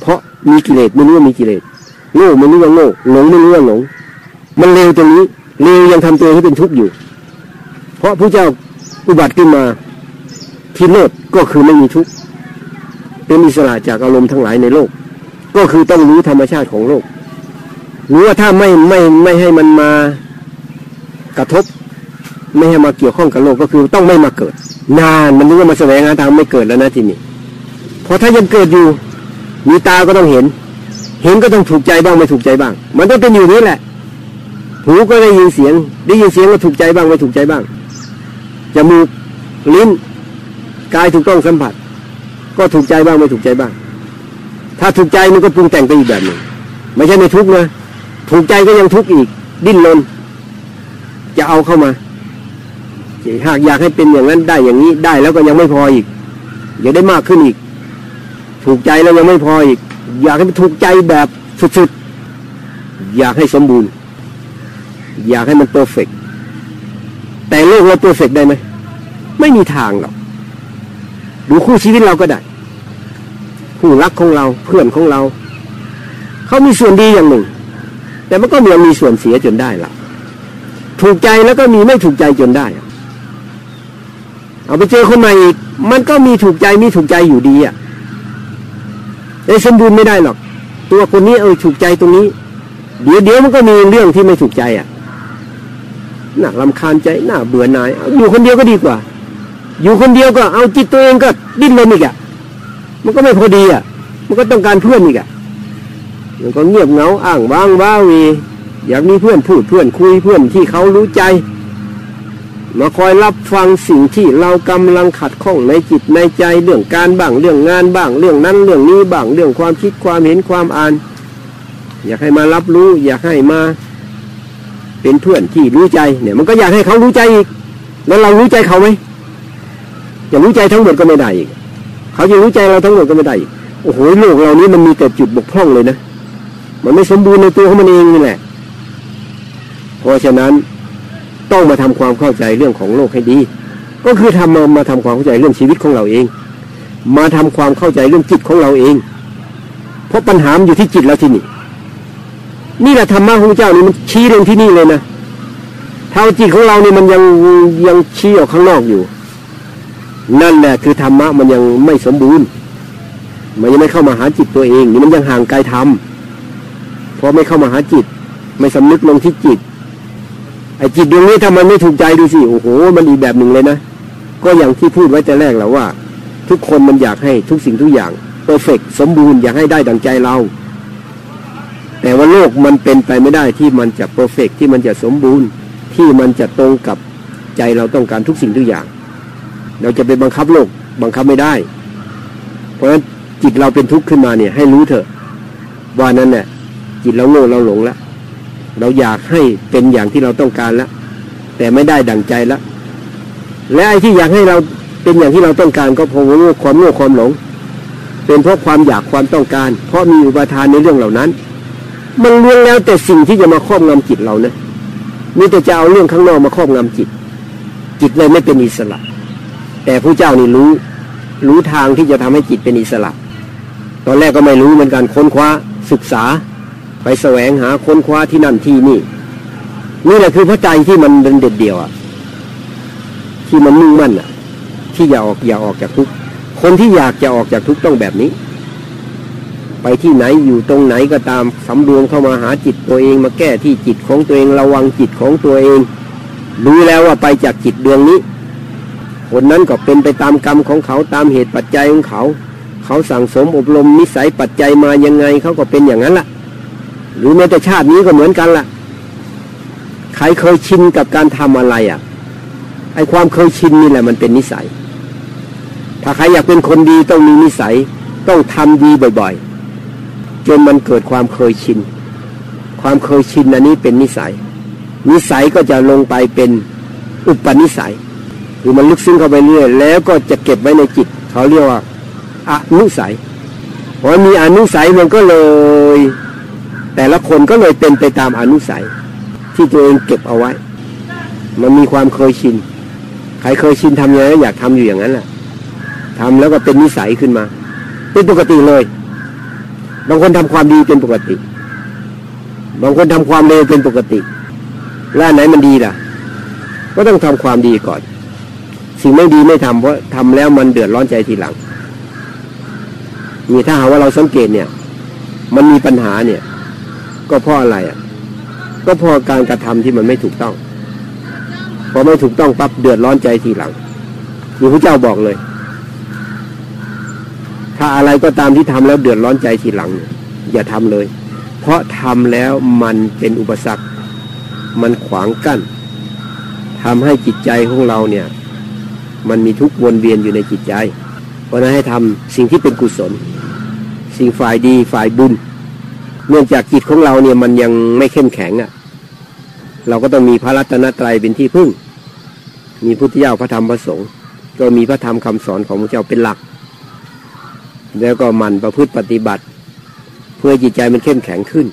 A: เพราะมีกิเลสไม่รู้ว่ามีกิเลสโง่ไม่รู้ว่าโง่หลงไม่รู้ว่าหลง มันเลวตรงนี้เลวยังทำตัวให้เป็นทุกข์อยู่ เพราะพระเจ้าอุบัติขึ้นมาที่โลกก็คือไม่มีทุกข์เป็นอิสระจากอารมณ์ทั้งหลายในโลก ก็คือต้องรู้ธรรมชาติของโลกรู้ว่าถ้าไม่ไม่ไม่ให้มันมากระทบ ไม่ให้มาเกี่ยวข้องกับโลกก็คือต้องไม่มาเกิด นานมันรู้ว่ามาแสวงหาทางไม่เกิดแล้วนะทีนี้พอถ้ายังเกิดอยู่ มีตาก็ต้องเห็น เห็นก็ต้องถูกใจบ้างไม่ถูกใจบ้าง มันต้องเป็นอยู่นี้แหละ หูก็ได้ยินเสียง ได้ยินเสียงก็ถูกใจบ้างไม่ถูกใจบ้าง จมูกลิ้นกายถูกต้องสัมผัส ก็ถูกใจบ้างไม่ถูกใจบ้าง ถ้าถูกใจมันก็ปรุงแต่งไปอีกแบบหนึ่งไม่ใช่ไม่ทุกข์นะถูกใจก็ยังทุกข์อีก ดิ้นรนจะเอาเข้ามาหากอยากให้เป็นอย่างนั้นได้อย่างนี้ได้แล้วก็ยังไม่พออีกอยากได้มากขึ้นอีก ถูกใจแล้วยังไม่พออีก อยากให้ถูกใจแบบสุดๆอยากให้สมบูรณ์ อยากให้มันเพอร์เฟก แต่โลกเราเพอร์เฟกได้ไหมไม่มีทางหรอกดูคู่ชีวิตเราก็ได้คู่รักของเราเพื่อนของเรา เขามีส่วนดีอย่างหนึ่ง แต่มันก็มีมีส่วนเสียจนได้ละถูกใจแล้วก็มีไม่ถูกใจจนได้ เอาไปเจอคนใหม่อีก มันก็มีถูกใจมีถูกใจอยู่ดีอะไอ้สมบูรณ์ไม่ได้หรอก ตัวคนนี้เออถูกใจตรงนี้ เดี๋ยวเดี๋ยวมันก็มีเรื่องที่ไม่ถูกใจอะ น่าลำคาญใจน่าเบื่อหน่ายอยู่คนเดียวก็ดีกว่า อยู่คนเดียวก็เอาจิตตัวเองก็ดิ้นรนอีกอะ มันก็ไม่พอดีอะ มันก็ต้องการเพื่อนอีกอะมันก็เงียบเงาอ้างว้างว้าวีอยากมีเพื่อนพูดเพื่อนคุยเพื่อนที่เขารู้ใจ มาคอยรับฟังสิ่งที่เรากำลังขัดข้องในจิตในใจเรื่องการบ้างเรื่องงานบ้างเรื่องนั้นเรื่องนี้บ้างเรื่องความคิดความเห็นความอ่าน อยากให้มารับรู้ อยากให้มา เป็นเพื่อนที่รู้ใจเนี่ย มันก็อยากให้เขารู้ใจอีก แล้วเรารู้ใจเขาไหมจะรู้ใจทั้งหมดก็ไม่ได้อีกเขาจะรู้ใจเราทั้งหมดก็ไม่ได้อีกโอ้โหโลกเรานี้มันมีแต่จุดบกพร่องเลยนะมันไม่สมบูรณ์ในตัวของมันเองนี่แหละ เพราะฉะนั้นต้องมาทำความเข้าใจเรื่องของโลกให้ดี ก็คือทำมามาทำความเข้าใจเรื่องชีวิตของเราเอง มาทำความเข้าใจเรื่องจิตของเราเอง เพราะปัญหามันอยู่ที่จิตเราที่นี่ นี่แหละธรรมะของเจ้านี่มันชี้เรื่องที่นี่เลยนะเท่าจิตของเรานี่มันยังยังชี้ออกข้างนอกอยู่ นั่นแหละคือธรรมะมันยังไม่สมบูรณ์ มันยังไม่เข้ามาหาจิตตัวเองนี่มันยังห่างไกลธรรมเพอไม่เข้ามาหาจิต ไม่สำนึกลงที่จิตไอ้จิตดวงนี้ถ้ามันไม่ถูกใจดูสิโอ้โห มันอีกแบบหนึ่งเลยนะก็อย่างที่พูดไว้แต่แรกแล้วว่า ทุกคนมันอยากให้ทุกสิ่งทุกอย่าง perfect สมบูรณ์อยากให้ได้ดังใจเรา แต่ว่าโลกมันเป็นไปไม่ได้ที่มันจะ perfect ที่มันจะสมบูรณ์ที่มันจะตรงกับใจเราต้องการทุกสิ่งทุกอย่าง เราจะไปบังคับโลกบังคับไม่ได้ เพราะฉะนั้นจิตเราเป็นทุกข์ขึ้นมาเนี่ยให้รู้เถอะ ว่านั้นเนี่ยจิตเราโง่เราหลงแล้วเราอยากให้เป็นอย่างที่เราต้องการแล้วแต่ไม่ได้ดั่งใจแล้วและไอ้ที่อยากให้เราเป็นอย่างที่เราต้องการก็เพราะว่าความโง่ความหลง เป็นเพราะความอยากความต้องการ เพราะมีอุปทานในเรื่องเหล่านั้น มันล้วนแล้วแต่สิ่งที่จะมาครอบงำจิตเรานะมีแต่จะเอาเรื่องข้างนอกมาครอบงำจิต จิตเลยไม่เป็นอิสระ แต่ผู้เจ้านี่รู้ รู้ทางที่จะทำให้จิตเป็นอิสระ ตอนแรกก็ไม่รู้เหมือนกันค้นคว้าศึกษา ไปแสวงหาค้นคว้าที่นั่นที่นี่ นี่แหละคือพระใจที่มันเด็ดเดี่ยวอะที่มันมุ่งมั่นอะ ที่อยากออกอยากออกจากทุกคนที่อยากจะออกจากทุกต้องแบบนี้ ไปที่ไหนอยู่ตรงไหนก็ตามสำรวมเข้ามาหาจิตตัวเอง มาแก้ที่จิตของตัวเองระวังจิตของตัวเอง รู้แล้วว่าไปจากจิตดวงนี้คนนั้นก็เป็นไปตามกรรมของเขาตามเหตุปัจจัยของเขา เขาสั่งสมอบรมนิสัยปัจจัยมายังไงเขาก็เป็นอย่างนั้นละ่ะ หรือแม้แต่ชาตินี้ก็เหมือนกันละ่ะ ใครเคยชินกับการทำอะไรอะ่ะไอความเคยชินนี่แหละมันเป็นนิสัย ถ้าใครอยากเป็นคนดีต้องมีนิสัย ต้องทำดีบ่อยๆ จนมันเกิดความเคยชิน ความเคยชินอันนี้เป็นนิสัย นิสัยก็จะลงไปเป็นอุปนิสัย คือมันลึกซึ้งเข้าไปเรื่อยแล้วก็จะเก็บไว้ในจิต เขาเรียกว่าอนุสัยพอมีอนุสัยมันก็เลย แต่ละคนก็เลยเป็นไปตามอนุสัย ที่ตัวเองเก็บเอาไว้ มันมีความเคยชิน ใครเคยชินทำยังไงอยากทำอยู่อย่างนั้นแหละทำแล้วก็เป็นนิสัยขึ้นมา เป็นปกติเลย บางคนทำความดีเป็นปกติ บางคนทำความเลวเป็นปกติ แล้วไหนมันดีล่ะ ก็ต้องทำความดีก่อน สิ่งไม่ดีไม่ทำเพราะทำแล้วมันเดือดร้อนใจทีหลัง มีถ้าหาว่าเราสังเกตเนี่ย มันมีปัญหาเนี่ย ก็เพราะอะไรอะ ก็เพราะการกระทำที่มันไม่ถูกต้องพอไม่ถูกต้องปั๊บเดือดร้อนใจทีหลังมีพระเจ้าบอกเลย อะไรก็ตามที่ทำแล้วเดือดร้อนใจทีหลัง อย่าทำเลย เพราะทำแล้วมันเป็นอุปสรรค มันขวางกัน้นทำให้จิตใจของเราเนี่ย มันมีทุกวนเวียนอยู่ในจิตใจ เพราะนั้นให้ทำสิ่งที่เป็นกุศล สิ่งฝ่ายดีฝ่ายบุญ เนื่องจากจิตของเราเนี่ยมันยังไม่เข้มแข็งอะ่ะ เราก็ต้องมีพระรัตนตรัยเป็นที่พึ่ง มีพุทธเจ้าพระธรรมพระสงฆ์ก็มีพระธรรมคำสอนของพระเจ้าเป็นหลัก แล้วก็มันประพฤติปฏิบัติ เพื่อจิตใจมันเข้มแข็งขึ้น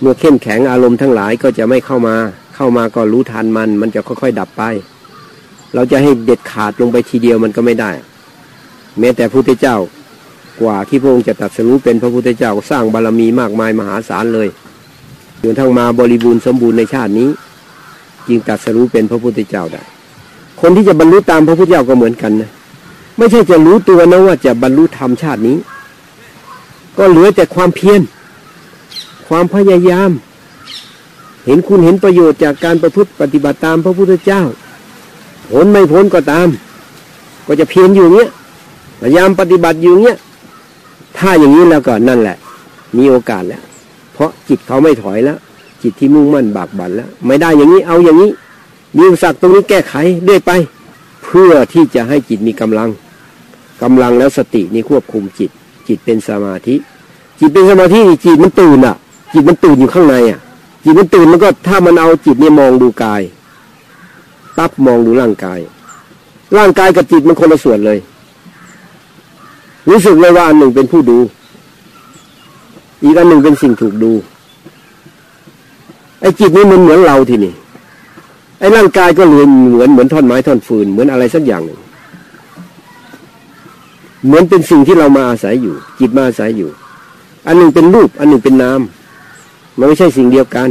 A: เมื่อเข้มแข็งอารมณ์ทั้งหลายก็จะไม่เข้ามา เข้ามาก็รู้ทันมัน มันจะค่อยๆดับไป เราจะให้เด็ดขาดลงไปทีเดียวมันก็ไม่ได้ แม้แต่พระพุทธเจ้ากว่าที่พระองค์จะตัดสรู้เป็นพระพุทธเจ้าสร้างบารรมีมากมายมหาศาลเลยจนทั้งมาบริบูรณ์สมบูรณ์ในชาตินี้ จึงตัดสรู้เป็นพระพุทธเจ้าได้ คนที่จะบรรลุตามพระพุทธเจ้าก็เหมือนกันนะ ไม่ใช่จะรู้ตัวนะว่าจะบรรลุธรรมชาตินี้ ก็เหลือแต่ความเพียร ความพยายาม เห็นคุณเห็นประโยชน์จากการประพฤติปฏิบัติตามพระพุทธเจ้า ผลไม่พ้นก็ตาม ก็จะเพียรอยู่เนี้ย พยายามปฏิบัติอยู่เนี้ย ถ้าอย่างนี้แล้วก็นั่นแหละ มีโอกาสแล้ว เพราะจิตเขาไม่ถอยแล้ว จิตที่มุ่งมั่นบากบั่นแล้ว ไม่ได้อย่างนี้ เอาอย่างนี้มีอุปสรรคตรงนี้แก้ไขเรื่อยไป เพื่อที่จะให้จิตมีกำลัง กำลังแล้วสตินี่ควบคุมจิต จิตเป็นสมาธิ จิตเป็นสมาธิจิตมันตื่นอะ จิตมันตื่นอยู่ข้างในอะ จิตมันตื่นมันก็ถ้ามันเอาจิตเนี่ยมองดูกายปั๊บมองดูร่างกาย ร่างกายกับจิตมันคนละส่วนเลย รู้สึกเลยว่าอันหนึ่งเป็นผู้ดู อีกอันหนึ่งเป็นสิ่งถูกดูไอ้จิตนี่มันเหมือนเราทีนี่ไอ้ร่างกายก็เหมือนเหมือนเหมือนท่อนไม้ท่อนฟืนเหมือนอะไรสักอย่างหนึ่ง เหมือนเป็นสิ่งที่เรามาอาศัยอยู่ จิตมาอาศัยอยู่ อันหนึ่งเป็นรูป อันหนึ่งเป็นนามมันไม่ใช่สิ่งเดียวกัน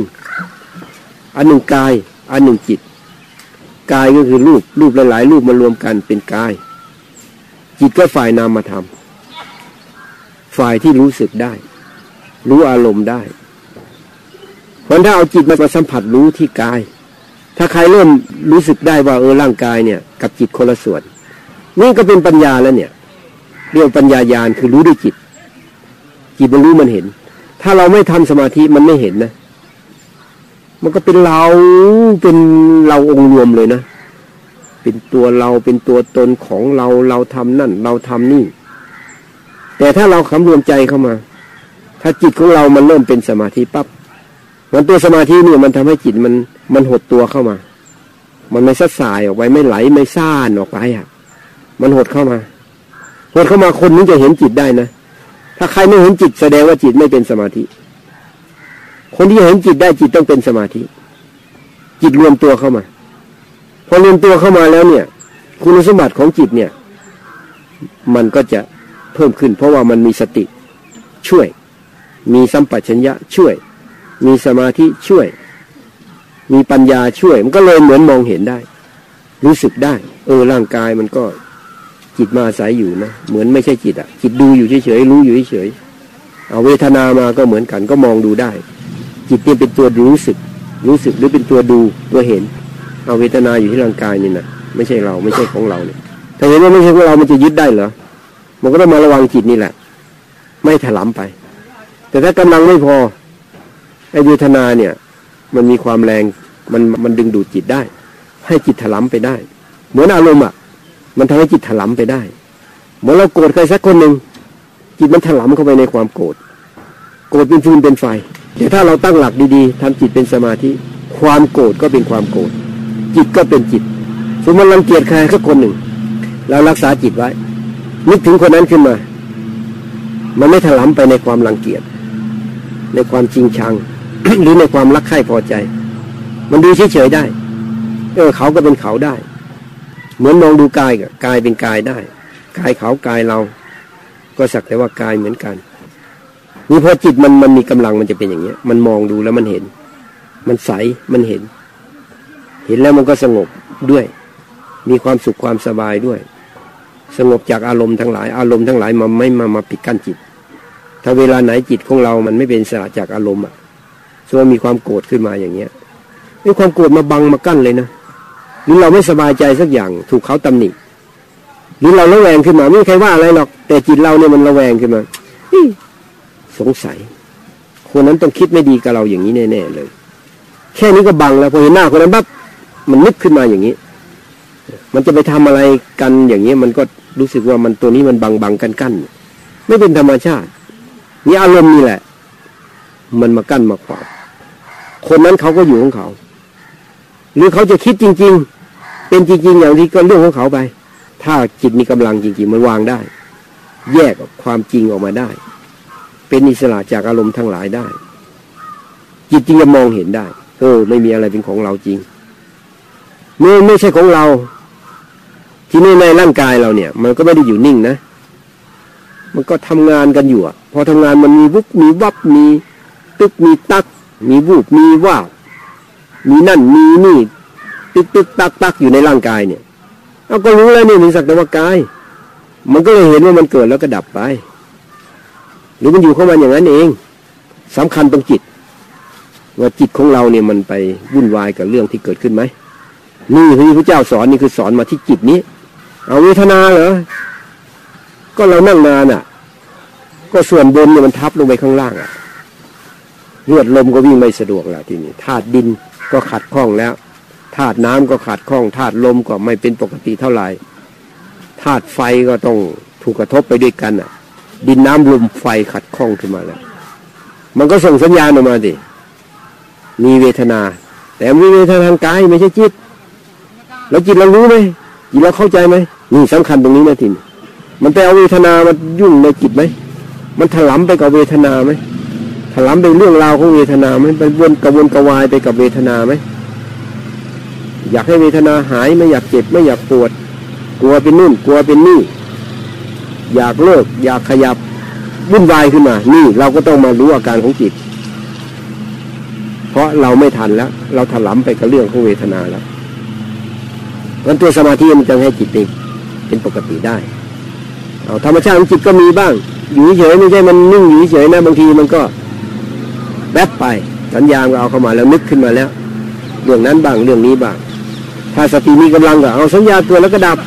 A: อันหนึ่งกาย อันหนึ่งจิต กายก็คือรูป รูปหลายๆรูปมารวมกันเป็นกาย จิตก็ฝ่ายนามธรรมฝ่ายที่รู้สึกได้ รู้อารมณ์ได้เพราะถ้าเอาจิตมาสัมผัสรู้ที่กาย ถ้าใครเริ่มรู้สึกได้ว่าเออร่างกายเนี่ย กับจิตคนละส่วน นี่ก็เป็นปัญญาแล้วเนี่ย เรียกปัญญายาณคือรู้ด้วยจิต จิตมันรู้มันเห็น ถ้าเราไม่ทำสมาธิมันไม่เห็นนะ มันก็เป็นเราเป็นเราองค์รวมเลยนะ เป็นตัวเราเป็นตัวตนของเราเราทำนั่น เราทำนี่ แต่ถ้าเราคำรวมใจเข้ามา ถ้าจิตของเรามันเริ่มเป็นสมาธิปับ๊บมันตัวสมาธิเนี่ยมันทำให้จิตมันมันหดตัวเข้ามา มันไม่ซัดสายออกไปไม่ไหลไม่ซ่านออกไปอะ มันหดเข้ามา หดเข้ามาคนนี้จะเห็นจิตได้นะ ถ้าใครไม่เห็นจิตแสดงว่าจิตไม่เป็นสมาธิ คนที่เห็นจิตได้จิตต้องเป็นสมาธิ จิตรวมตัวเข้ามา พอรวมตัวเข้ามาแล้วเนี่ย คุณสมบัติของจิตเนี่ย มันก็จะเพิ่มขึ้น เพราะว่ามันมีสติช่วย มีสัมปชัญญะช่วย มีสมาธิช่วย มีปัญญาช่วย มันก็เลยเหมือนมองเห็นได้ รู้สึกได้ เออร่างกายมันก็ จิตมาอาศัยอยู่นะเหมือนไม่ใช่จิตอะ จิตดูอยู่เฉยๆรู้อยู่เฉยๆเอาเวทนามาก็เหมือนกันก็มองดูได้ จิตเนี่ยเป็นตัวรู้สึก รู้สึกหรือเป็นตัวดูตัวเห็น เอาเวทนาอยู่ที่ร่างกายนี่นะไม่ใช่เราไม่ใช่ของเราเนี่ยถ้าเห็นว่าไม่ใช่ของเรา มันจะยึดได้เหรอมันก็ต้องมาระวังจิตนี่แหละ ไม่ถลำไป แต่ถ้ากำลังไม่พอไอ้เวทนาเนี่ย มันมีความแรงมันมันดึงดูดจิตได้ ให้จิตถลำไปได้ เหมือนอารมณ์อะ มันทำให้จิตถลำไปได้เหมือนเราโกรธใครสักคนหนึ่งจิตมันถลำเข้าไปในความโกรธโกรธเป็นฟืนเป็นไฟแต่ถ้าเราตั้งหลักดีๆทำจิตเป็นสมาธิ ความโกรธก็เป็นความโกรธจิตก็เป็นจิต สมมติรังเกียจใครสักคนหนึ่งเรารักษาจิตไว้นึกถึงคนนั้นขึ้นมา มันไม่ถลำไปในความรังเกียจในความจริงชัง หรือในความรักใคร่พอใจ มันดูเฉยๆได้ เออเขาก็เป็นเขาได้ เหมือนมองดูกายกายเป็นกายได้กายเขากายเรา ก็สักแต่ว่ากายเหมือนกันนี่พอจิตมันมันมีกำลังมันจะเป็นอย่างเงี้ย มันมองดูแล้วมันเห็น มันใสมันเห็น เห็นแล้วมันก็สงบด้วย มีความสุขความสบายด้วย สงบจากอารมณ์ทั้งหลาย อารมณ์ทั้งหลายมันไม่มามาปิดกั้นจิต ถ้าเวลาไหนจิตของเรามันไม่เป็นสระจากอารมณ์อะส่วนมีความโกรธขึ้นมาอย่างเงี้ยมีความโกรธมาบังมากั้นเลยนะ หรือเราไม่สบายใจสักอย่าง ถูกเขาตำหนิหรือเราระแวงขึ้นมาไม่มีใครว่าอะไรหรอก แต่จิตเราเนี่ยมันระแวงขึ้นมาสงสัย คนนั้นต้องคิดไม่ดีกับเราอย่างนี้แน่ๆเลย แค่นี้ก็บังแล้วพอเห็นหน้าคนนั้นปั๊บมันนึกขึ้นมาอย่างนี้ มันจะไปทำอะไรกันอย่างนี้มันก็รู้สึกว่ามันตัวนี้มันบังบังกันกั้นไม่เป็นธรรมชาตินี่อารมณ์นี่แหละ มันมากั้นมาขวางคนนั้นเขาก็อยู่ของเขา หรือเขาจะคิดจริง ๆ เป็นจริงๆอย่างที่ก็เรื่องของเขาไป ถ้าจิตมีกำลังจริงๆมันวางได้ แยกความจริงออกมาได้ เป็นอิสระจากอารมณ์ทั้งหลายได้ จิตจริงจะมองเห็นได้ เออ ไม่มีอะไรเป็นของเราจริงเมื่อไม่ใช่ของเรา ที่นี่ในร่างกายเราเนี่ย มันก็ไม่ได้อยู่นิ่งนะ มันก็ทำงานกันอยู่อะพอทำงานมันมีวุบมีวับมีตึกมีตัก มีวูบมีว่ามีนั่นมีนี่ ตึกตึกตักตักอยู่ในร่างกายเนี่ยเราก็รู้แล้วนี่มีสักแต่ว่ากาย มันก็เลยเห็นว่ามันเกิดแล้วก็ดับไป หรือมันอยู่เข้ามาอย่างนั้นเองสำคัญตรงจิต ว่าจิตของเราเนี่ยมันไปวุ่นวายกับเรื่องที่เกิดขึ้นไหมนี่ที่พระเจ้าสอนนี่คือสอนมาที่จิตนี้ เอาเวทนาเหรอก็เรานั่งนานอะ ก็ส่วนบนเนี่ยมันทับลงไปข้างล่างอะเลือดลมก็วิ่งไม่สะดวกแล้วทีนี้ธาตุดินก็ขัดข้องแล้ว ธาตุน้ำก็ขาดข้องธาตุลมก็ไม่เป็นปกติเท่าไหร่ธาตุไฟก็ต้องถูกกระทบไปด้วยกันอะ ดินน้ำลมไฟขัดข้องขึ้นมาแล้ว มันก็ส่งสัญญาณออกมาดิมีเวทนา แต่มีเวทนาทางกายไม่ใช่จิต แล้วจิตเรารู้ไหมจิตเราเข้าใจไหมนี่สำคัญตรงนี้นะทินมันไปเอาเวทนามายุ่งในจิตไหมมันถลำไปกับเวทนาไหมถลำไปเรื่องราวของเวทนาไหมไปวนกระวนกระวายไปกับเวทนาไหม อยากให้เวทนาหายไม่อยากเจ็บไม่อยากปวด กลัวเป็นนู่นกลัวเป็นนี่ อยากเลิก อยากขยับวุ่นวายขึ้นมา นี่เราก็ต้องมารู้อาการของจิต เพราะเราไม่ทันแล้ว เราถลำไปกับเรื่องของเวทนาแล้วมันตัวสมาธิมันจะให้จิตเป็นเป็นปกติได้ เอาธรรมชาติของจิตก็มีบ้าง อยู่เฉยไม่ใช่มันนิ่งอยู่เฉยนะบางทีมันก็แวบไปสัญญาณเอาเข้ามาแล้วนึกขึ้นมาแล้ว เรื่องนั้นบ้างเรื่องนี้บ้าง ถ้าสติมีกำลังก็เอาสัญญาตัวแล้วก็ดับ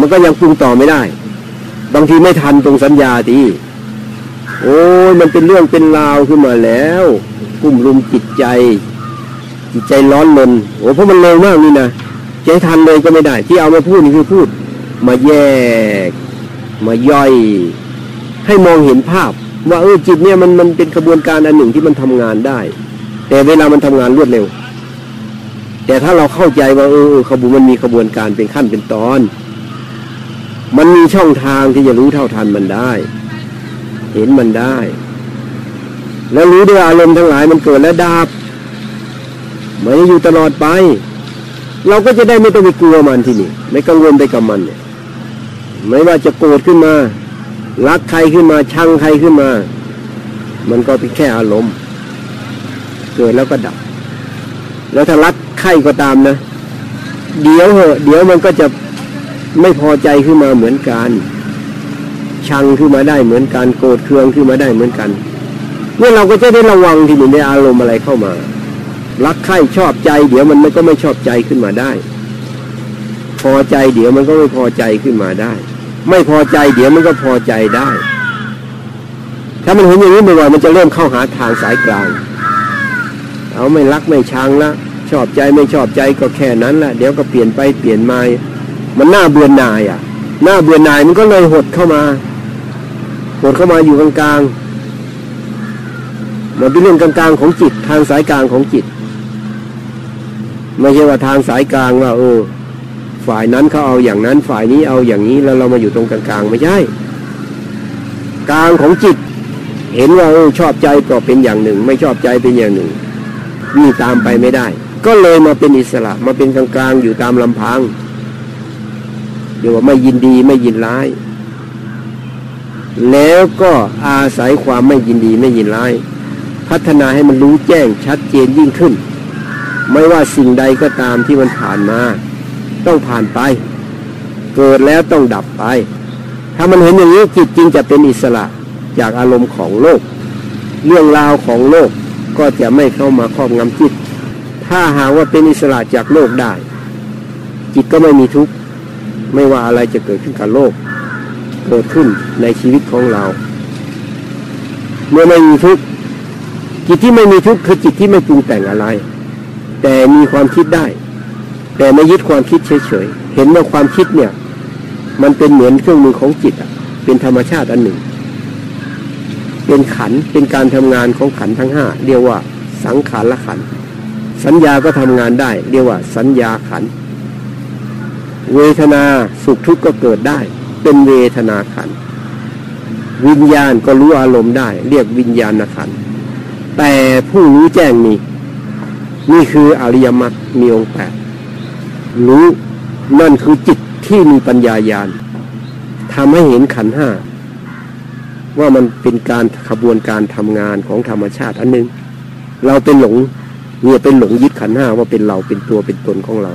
A: มันก็ยังปรุงต่อไม่ได้ บางทีไม่ทันตรงสัญญาทีโอ้ยมันเป็นเรื่องเป็นราวขึ้นมาแล้วกุ้มลุมจิตใจ จิตใจร้อนลนโอ้เพราะมันเร็วมากนี่นะใจทันเลยก็ไม่ได้ ที่เอามาพูดนี่คือพูด มาแยก มาย่อย ให้มองเห็นภาพ ว่าเออจิตเนี่ยมันมันเป็นกระบวนการอันหนึ่งที่มันทำงานได้ แต่เวลามันทำงานรวดเร็ว แต่ถ้าเราเข้าใจว่าเออขบวนมันมีขบวนการเป็นขั้นเป็นตอน มันมีช่องทางที่จะรู้เท่าทันมันได้ เห็นมันได้ แล้วรู้ด้วยอารมณ์ทั้งหลายมันเกิดและดับไม่อยู่ตลอดไป เราก็จะได้ไม่ต้องไปกลัวมันที่นี่ไม่กังวลไปกับมันเนี่ยไม่ว่าจะโกรธขึ้นมา รักใครขึ้นมาชังใครขึ้นมา มันก็เป็นแค่อารมณ์ เกิดแล้วก็ดับ แล้วถ้ารัก ใครก็ตามนะ เดี๋ยวเหอะเดี๋ยวมันก็จะไม่พอใจขึ้นมาเหมือนกัน ชังขึ้นมาได้เหมือนกันโกรธเคืองขึ้นมาได้เหมือนกันเมื่อเราก็จะได้ระวังที่นี่ในอารมณ์อะไรเข้ามา รักใครชอบใจ เดี๋ยวมันก็ไม่ชอบใจขึ้นมาได้ พอใจเดี๋ยวมันก็ไม่พอใจขึ้นมาได้ ไม่พอใจเดี๋ยวมันก็พอใจได้ ถ้ามันเห็นอย่างนี้บ่อยๆมันจะเริ่มเข้าหาทางสายกลาง เอาไม่รักไม่ชังละ ชอบใจไม่ชอบใจก็แค่นั้นแหละเดี๋ยวก็เปลี่ยนไปเปลี่ยนมา มันหน้าเบื่อหน่ายอะ หน้าเบื่อหน่ายมันก็เลยหดเข้ามา หดเข้ามาอยู่กลางๆมันเป็นเรื่องกลางๆของจิต ทางสายกลางของจิต ไม่ใช่ว่าทางสายกลางว่าเออฝ่ายนั้นเขาเอาอย่างนั้นฝ่ายนี้เอาอย่างนี้แล้วเรามาอยู่ตรงกลางๆไม่ใช่ กลางของจิต เห็นว่าเออชอบใจก็เป็นอย่างหนึ่ง ไม่ชอบใจเป็นอย่างหนึ่งนี่ตามไปไม่ได้ ก็เลยมาเป็นอิสระ มาเป็นกลางๆอยู่ตามลำพังเดี๋ยวว่าไม่ยินดีไม่ยินร้าย แล้วก็อาศัยความไม่ยินดีไม่ยินร้าย พัฒนาให้มันรู้แจ้งชัดเจนยิ่งขึ้น ไม่ว่าสิ่งใดก็ตามที่มันผ่านมา ต้องผ่านไป เกิดแล้วต้องดับไป ถ้ามันเห็นอย่างนี้จิตจริงจะเป็นอิสระจากอารมณ์ของโลก เรื่องราวของโลกก็จะไม่เข้ามาครอบงำจิต ถ้าหากว่าเป็นอิสระจากโลกได้ จิตก็ไม่มีทุกข์ไม่ว่าอะไรจะเกิดขึ้นกับโลก เกิดขึ้นในชีวิตของเรา เมื่อไม่มีทุกข์จิตที่ไม่มีทุกข์คือจิตที่ไม่ปรุงแต่งอะไร แต่มีความคิดได้ แต่ไม่ยึดความคิดเฉยๆเห็นว่าความคิดเนี่ย มันเป็นเหมือนเครื่องมือของจิตอะเป็นธรรมชาติอันหนึ่ง เป็นขันเป็นการทำงานของขันทั้งห้าเรียกว่าสังขารละขัน สัญญาก็ทำงานได้ เรียกว่า สัญญาขัน เวทนาสุขทุกข์ก็เกิดได้ เป็นเวทนาขัน วิญญาณก็รู้อารมณ์ได้ เรียกวิญญาณขัน แต่ผู้รู้แจ้งนี้นี่คืออริยมรรคมีองค์แปดรู้นั่นคือจิตที่มีปัญญาญาณทำให้เห็นขันห้าว่ามันเป็นการขบวนการทำงานของธรรมชาติอันหนึ่งเราเป็นหลง เนี่ยเป็นหลงยึดขันห้าว่าเป็นเราเป็นตัวเป็นตนของเรา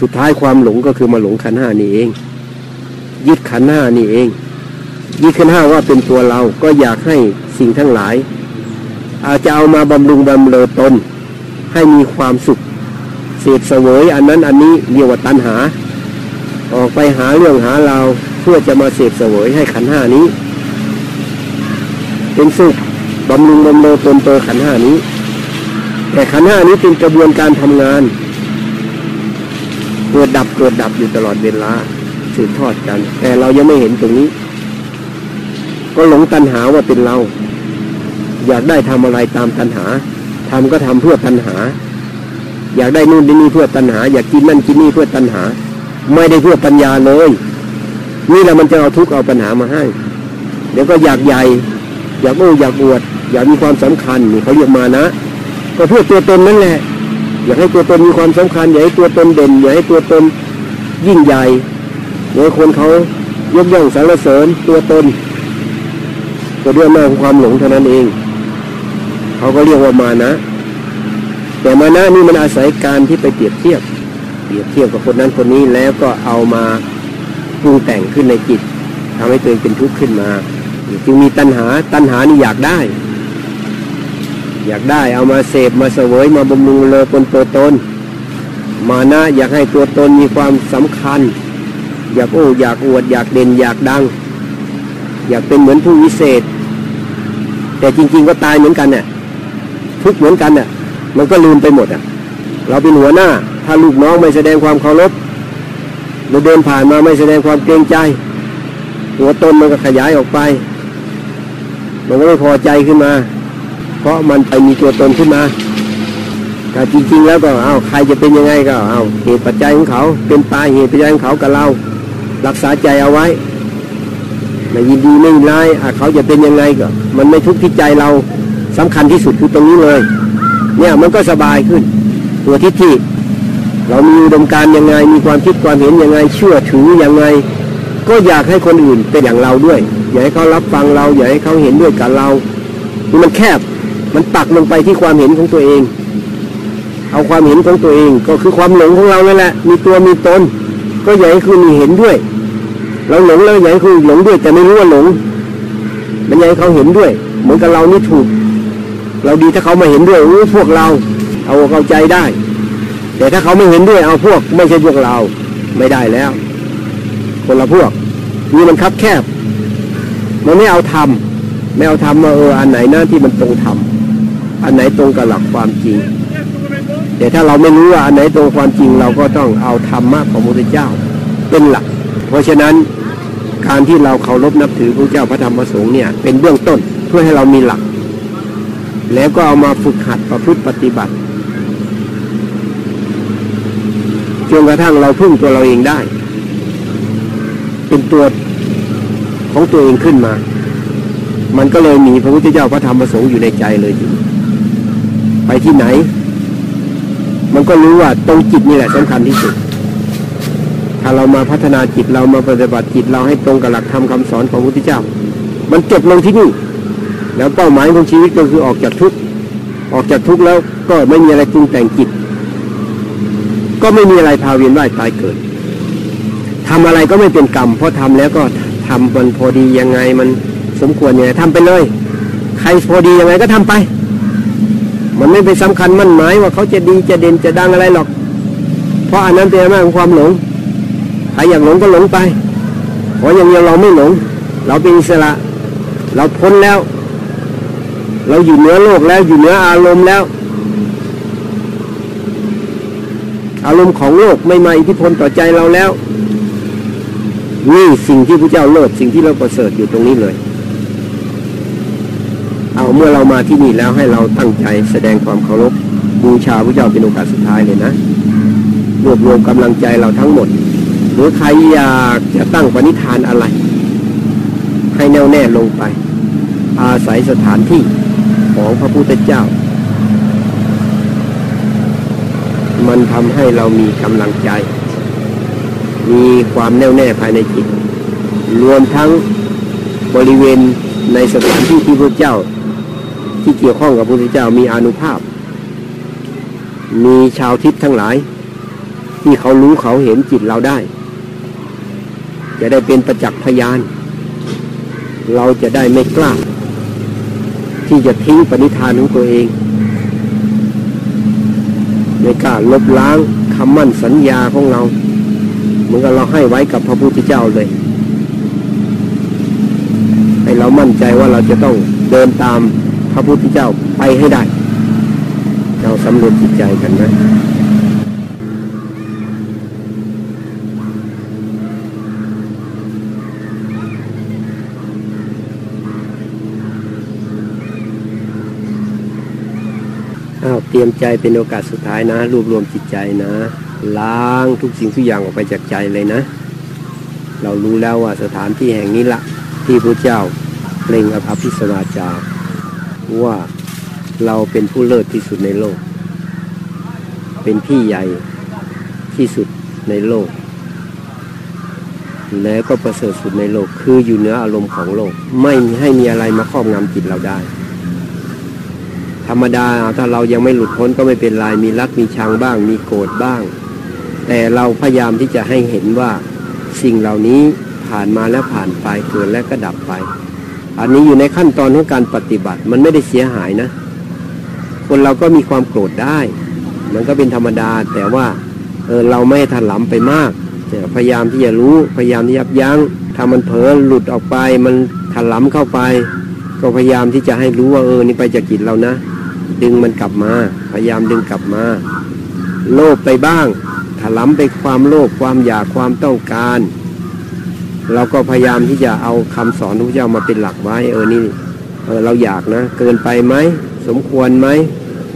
A: สุดท้ายความหลงก็คือมาหลงขันห้านี่เอง ยึดขันห้านี่เอง ยึดขันห้าว่าเป็นตัวเราก็อยากให้สิ่งทั้งหลาย อาจจะเอามาบำรุงบำเรอตน ให้มีความสุขเสพเสวยอันนั้นอันนี้เรียกว่าตัณหา ออกไปหาเรื่องหาเราเพื่อจะมาเสพเสวยให้ขันห้านี้ เป็นสุขบำรุงบำเรอตนตัวขันห้านี้ แต่ขันห้านี้เป็นกระบวนการทำงาน เกิดดับเกิดดับอยู่ตลอดเวลาสืบทอดกัน แต่เรายังไม่เห็นตรงนี้ ก็หลงตัณหาว่าเป็นเรา อยากได้ทำอะไรตามตัณหาทำก็ทำเพื่อตัณหา อยากได้นู่นได้นี่เพื่อตัณหา อยากกินนั่นกินนี่เพื่อตัณหา ไม่ได้เพื่อปัญญาเลย นี่แหละมันจะเอาทุกข์เอาปัญหามาให้ เดี๋ยวก็อยากใหญ่ อยากโอ้อยากอวด อยากมีความสำคัญนี่เขาเรียกมานะ ก็เพื่อตัวตนนั่นแหละ อยากให้ตัวตนมีความสำคัญ อยากให้ตัวตนเด่น อยากให้ตัวตนยิ่งใหญ่อยากให้คนเขายกย่องสรรเสริญตัวตนก็เรื่องมาของความหลงเท่านั้นเอง เขาก็เรียกว่ามานะ แต่มานะนี่มันอาศัยการที่ไปเปรียบเทียบ เปรียบเทียบกับคนนั้นคนนี้แล้วก็เอามาปรุงแต่งขึ้นในจิตทำให้ตัวเองเป็นทุกข์ขึ้นมา จึงมีตัณหา ตัณหานี่อยากได้ อยากได้เอามาเสพมาเสวยมาบำรุงเลยเป็นตัวตน มานะอยากให้ตัวตนมีความสำคัญ อยากโอ้อยากอวด อยากเด่นอยากดัง อยากเป็นเหมือนผู้วิเศษ แต่จริง ๆ ก็ตายเหมือนกันเนี่ยทุกเหมือนกันเนี่ยมันก็ลืมไปหมดอะ เราเป็นหัวหน้า ถ้าลูกน้องไม่แสดงความเคารพเราเดินผ่านมาไม่แสดงความเกรงใจ หัวตนมันก็ขยายออกไป มันก็ไม่พอใจขึ้นมา เพราะมันไปมีตัวตนขึ้นมา แต่จริงๆแล้วก็เอาใครจะเป็นยังไงก็เอาเหตุปัจจัยของเขา เป็นตายเหตุปัจจัยของเขากับเรา รักษาใจเอาไว้ไม่ยินดีไม่ร้ายเขาจะเป็นยังไงก็ มันไม่ทุกข์ที่ใจเราสำคัญที่สุดคือตรงนี้เลย เนี่ยมันก็สบายขึ้น ตัวทิฏฐิเรามีอุดมการยังไง มีความคิดความเห็นยังไง เชื่อถือยังไง ก็อยากให้คนอื่นเป็นอย่างเราด้วย อยากให้เขารับฟังเรา อยากให้เขาเห็นด้วยกับเรา มันแคบ มันตักลงไปที่ความเห็นของตัวเอง เอาความเห็นของตัวเองก็คือความหลงของเรานั่นแหละ มีตัวมีตน ก็อยากให้คุณเห็นด้วย เราหลงแล้วอยากให้คุณหลงด้วย แต่ไม่รู้ว่าหลง มันอยากให้เขาเห็นด้วย เหมือนกับเรานี่ถูก เราดีถ้าเขามาเห็นด้วยอู้พวกเรา เอาเข้าใจได้ แต่ถ้าเขาไม่เห็นด้วย เอาพวก ไม่ใช่พวกเรา ไม่ได้แล้ว คนละพวก นี่มันคับแคบ มันไม่เอาทำไม่เอาทำมาเอออันไหนน้าที่มันตรงทำ อันไหนตรงกับหลักความจริง แต่ถ้าเราไม่รู้ว่าอันไหนตรงความจริงเราก็ต้องเอาธรรมะของพระพุทธเจ้าเป็นหลัก เพราะฉะนั้นการที่เราเคารพนับถือพระเจ้าพระธรรมพระสงฆ์เนี่ยเป็นเบื้องต้นเพื่อให้เรามีหลัก แล้วก็เอามาฝึกหัดประพฤติปฏิบัติจนกระทั่งเราพึ่งตัวเราเองได้ เป็นตัวของตัวเองขึ้นมา มันก็เลยมีพระพุทธเจ้าพระธรรมพระสงฆ์อยู่ในใจเลยอยู่ ไปที่ไหน มันก็รู้ว่าตรงจิตนี่แหละสำคัญที่สุด ถ้าเรามาพัฒนาจิตเรามาปฏิบัติจิตเราให้ตรงกับหลักธรรมคาสอนของพระพุทธเจ้า มันจบลงที่นี่ แล้วเป้าหมายของชีวิตก็คือออกจากทุกข์ออกจากทุกข์แล้วก็ไม่มีอะไรปรุงแต่งจิต ก็ไม่มีอะไรพาเวียนว่ายตายเกิดทำอะไรก็ไม่เป็นกรรม เพราะทำแล้วก็ทำมันพอดียังไงมันสมควรยังไงทำไปเลย ใครพอดียังไงก็ทำไป มันไม่ไปสำคัญมั่นหมายว่าเขาจะดีจะเด่นจะดังอะไรหรอก เพราะอันนั้นเป็นอำนาจของความหลงใครอยากหลงก็หลงไปเพราะอย่างเดียวเราไม่หลง เราเป็นอิสระ เราพ้นแล้ว เราอยู่เหนือโลกแล้วอยู่เหนืออารมณ์แล้ว อารมณ์ของโลกไม่มาอิทธิพลต่อใจเราแล้วนี่สิ่งที่พระเจ้าเลิศสิ่งที่เราประเสริฐอยู่ตรงนี้เลย เอาเมื่อเรามาที่นี่แล้วให้เราตั้งใจแสดงความเคารพบูชาพระเจ้าเป็นโอกาสสุดท้ายเลยนะรวบรวมกำลังใจเราทั้งหมด หรือใครอยากจะตั้งปณิธานอะไร ให้แน่วแน่ลงไป อาศัยสถานที่ของพระพุทธเจ้า มันทำให้เรามีกำลังใจ มีความแน่วแน่ภายในจิต รวมทั้งบริเวณในสถานที่ที่พระเจ้า ที่เกี่ยวข้องกับพระพุทธเจ้ามีอนุภาพ มีชาวทิศทั้งหลาย ที่เขารู้เขาเห็นจิตเราได้ จะได้เป็นประจักษ์พยาน เราจะได้ไม่กล้า ที่จะทิ้งปณิธานของตัวเอง ไม่กล้าลบล้างคำมั่นสัญญาของเราเหมือนกับเราให้ไว้กับพระพุทธเจ้าเลยให้เรามั่นใจว่าเราจะต้องเดินตาม พระพุทธเจ้าไปให้ได้ เราสำรวจจิตใจกันนะเตรียมใจเป็นโอกาสสุดท้ายนะ รวบรวมจิตใจนะ ล้างทุกสิ่งทุกอย่างออกไปจากใจเลยนะ เรารู้แล้วว่าสถานที่แห่งนี้ละที่พระเจ้าเล่งอภิสมาจา ว่าเราเป็นผู้เลิศที่สุดในโลก เป็นพี่ใหญ่ที่สุดในโลก แล้วก็ประเสริฐสุดในโลก คืออยู่เหนืออารมณ์ของโลก ไม่ให้มีอะไรมาครอบงำจิตเราได้ ธรรมดาถ้าเรายังไม่หลุดพ้นก็ไม่เป็นไรมีรักมีชังบ้าง มีโกรธบ้าง แต่เราพยายามที่จะให้เห็นว่าสิ่งเหล่านี้ผ่านมาแล้วผ่านไปเกิดแล้วก็ดับไป อันนี้อยู่ในขั้นตอนของการปฏิบัติ มันไม่ได้เสียหายนะ คนเราก็มีความโกรธได้ มันก็เป็นธรรมดา แต่ว่าเออเราไม่ถลำไปมากพยายามที่จะรู้พยายามที่ยับยัง้งถ้ามันเผลอหลุดออกไป มันถลำเข้าไป ก็พยายามที่จะให้รู้ว่าเออนี่ไปจากจิตเรานะ ดึงมันกลับมา พยายามดึงกลับมา โลภไปบ้างถลำไปความโลภความอยากความต้องการ เราก็พยายามที่จะเอาคำสอนของพระเจ้ามาเป็นหลักไว้ เออนี่เออเราอยากนะ เกินไปไหมสมควรไหม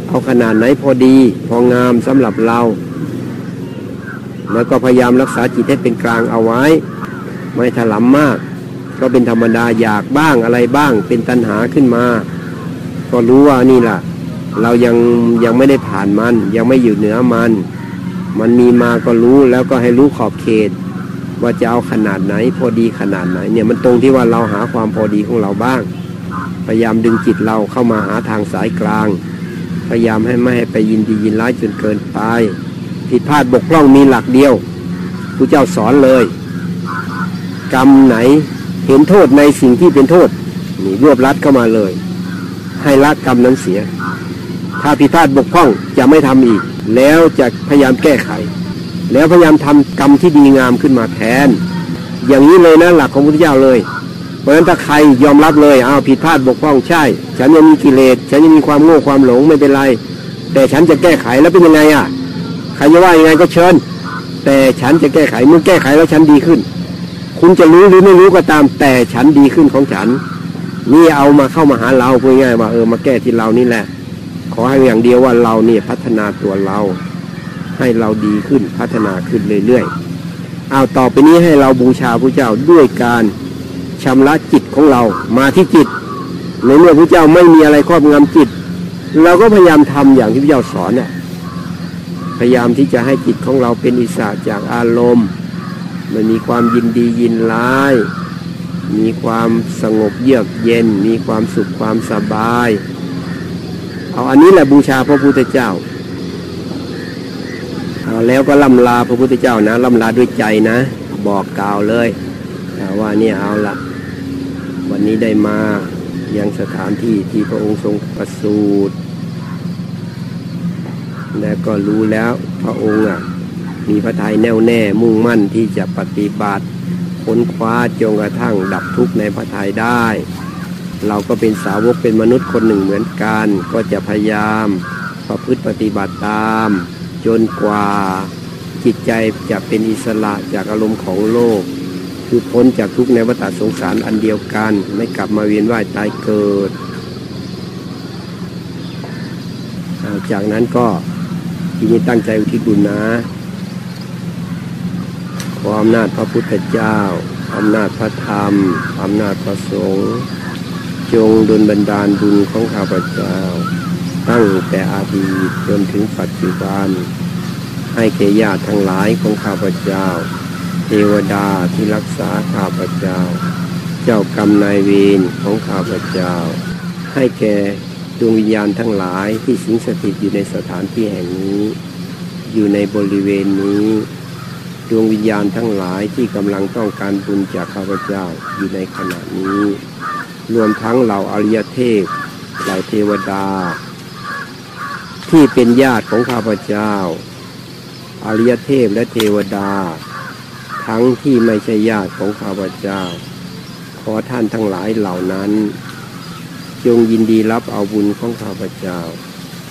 A: เอาขนาดไหนพอดี พองามสำหรับเรา แล้วก็พยายามรักษาจิตให้เป็นกลางเอาไว้ ไม่ถลำมาก ก็เป็นธรรมดาอยากบ้างอะไรบ้าง เป็นตัณหาขึ้นมา ก็รู้ว่านี่แหละเรายังยังไม่ได้ผ่านมัน ยังไม่อยู่เหนือมัน มันมีมาก็รู้แล้วก็ให้รู้ขอบเขต ว่าจะเอาขนาดไหน พอดีขนาดไหน เนี่ยมันตรงที่ว่าเราหาความพอดีของเราบ้าง พยายามดึงจิตเราเข้ามาหาทางสายกลาง พยายามให้ไม่ให้ไปยินดียินร้ายจนเกินไปผิดพลาดบกพร่องมีหลักเดียวพระเจ้าสอนเลย กรรมไหนเห็นโทษในสิ่งที่เป็นโทษนี่รวบรัดเข้ามาเลย ให้ละกรรมนั้นเสีย ถ้าผิดพลาดบกพร่องจะไม่ทำอีก แล้วจะพยายามแก้ไข แล้วพยายามทำกรรมที่ดีงามขึ้นมาแทน อย่างนี้เลยนะหลักของพุทธเจ้าเลย เพราะฉะนั้นถ้าใครยอมรับเลยเอาผิดพลาดบกพร่องใช่ ฉันยังมีกิเลสฉันยังมีความโง่ความหลงไม่เป็นไร แต่ฉันจะแก้ไขแล้วเป็นยังไงอะใครจะว่ายังไงก็เชิญ แต่ฉันจะแก้ไขเมื่อแก้ไขแล้วฉันดีขึ้น คุณจะรู้หรือไม่รู้ก็ตาม แต่ฉันดีขึ้นของฉันนี่เอามาเข้ามาหาเราพูดง่ายว่าเออมาแก้ที่เรานี่แหละ ขอให้อย่างเดียวว่าเราเนี่ยพัฒนาตัวเรา ให้เราดีขึ้นพัฒนาขึ้นเรื่อยๆเอาต่อไปนี้ให้เราบูชาพระเจ้าด้วยการชำระจิตของเรามาที่จิตในเมื่อพระเจ้าไม่มีอะไรครอบงำจิต เราก็พยายามทำอย่างที่พระเจ้าสอนเนี่ยพยายามที่จะให้จิตของเราเป็นอิสระจากอารมณ์ มันมีความยินดียินร้าย มีความสงบเยือกเย็น มีความสุขความสบาย เอาอันนี้แหละบูชาพระพุทธเจ้า แล้วก็ล่ำลาพระพุทธเจ้านะล่ำลาด้วยใจนะ บอกกล่าวเลยว่านี่เอาละวันนี้ได้มายังสถานที่ที่พระองค์ทรงประสูติและก็รู้แล้วพระองค์อะมีพระทัยแน่วแน่มุ่งมั่นที่จะปฏิบัติค้นคว้าจนกระทั่งดับทุกข์ในพระทัยได้ เราก็เป็นสาวกเป็นมนุษย์คนหนึ่งเหมือนกัน ก็จะพยายามประพฤติปฏิบัติตาม จนกว่าจิตใจจะเป็นอิสระจากอารมณ์ของโลก คือพ้นจากทุกในวัฏสงสารอันเดียวกัน ไม่กลับมาเวียนว่ายตายเกิด จากนั้นก็ทีนี้ตั้งใจอุทิศบุญนะขออำนาจพระพุทธเจ้า อำนาจพระธรรม อำนาจพระสงฆ์จงดลบันดาลบุญของข้าพเจ้า ตั้งแต่อาดีตจนถึงปัจจุบัน ให้เกญาติทั้งหลายของข้าพเจ้า เทวดาที่รักษาข้าพเจ้า เจ้ากรรมนายเวรของข้าพเจ้า ให้แก่ดวงวิญญาณทั้งหลายที่สิงสถิตอยู่ในสถานที่แห่งนี้ อยู่ในบริเวณนี้ดวงวิญญาณทั้งหลายที่กำลังต้องการบุญจากข้าพเจ้าอยู่ในขณะนี้ รวมทั้งเหล่าอริยเทพเหล่าเทวดา ที่เป็นญาติของข้าพเจ้า อริยเทพและเทวดา ทั้งที่ไม่ใช่ญาติของข้าพเจ้า ขอท่านทั้งหลายเหล่านั้น จงยินดีรับเอาบุญของข้าพเจ้า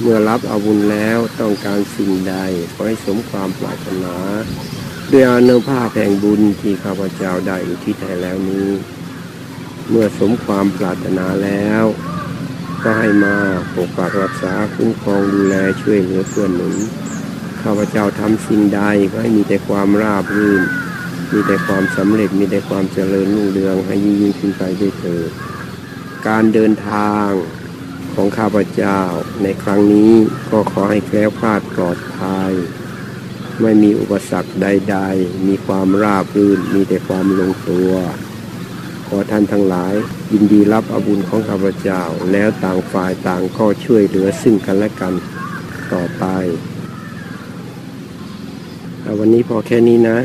A: เมื่อรับเอาบุญแล้วต้องการสิ่งใดขอให้สมความปรารถนาด้วยอนุภาพแห่งบุญที่ข้าพเจ้าได้อุทิศให้แล้วนี้ เมื่อสมความปรารถนาแล้ว ก็ให้มาปกปักรักษาคุ้มครองดูแลช่วยเหลือเพื่อนหนุนข้าพเจ้าทำสิ่งใดก็ให้มีแต่ความราบรื่น มีแต่ความสำเร็จมีแต่ความเจริญรุ่งเรืองให้ยิ่งยิ่งขึ้นไปด้วยเถิดการเดินทางของข้าพเจ้าในครั้งนี้ก็ขอให้แคล้วคลาดปลอดภัย ไม่มีอุปสรรคใด ๆ มีความราบรื่น มีแต่ความลงตัว ขอท่านทั้งหลาย ยินดีรับอาบุญของข้าพเจ้า แล้วต่างฝ่ายต่างก็ช่วยเหลือซึ่งกันและกันต่อไปวันนี้พอแค่นี้นะ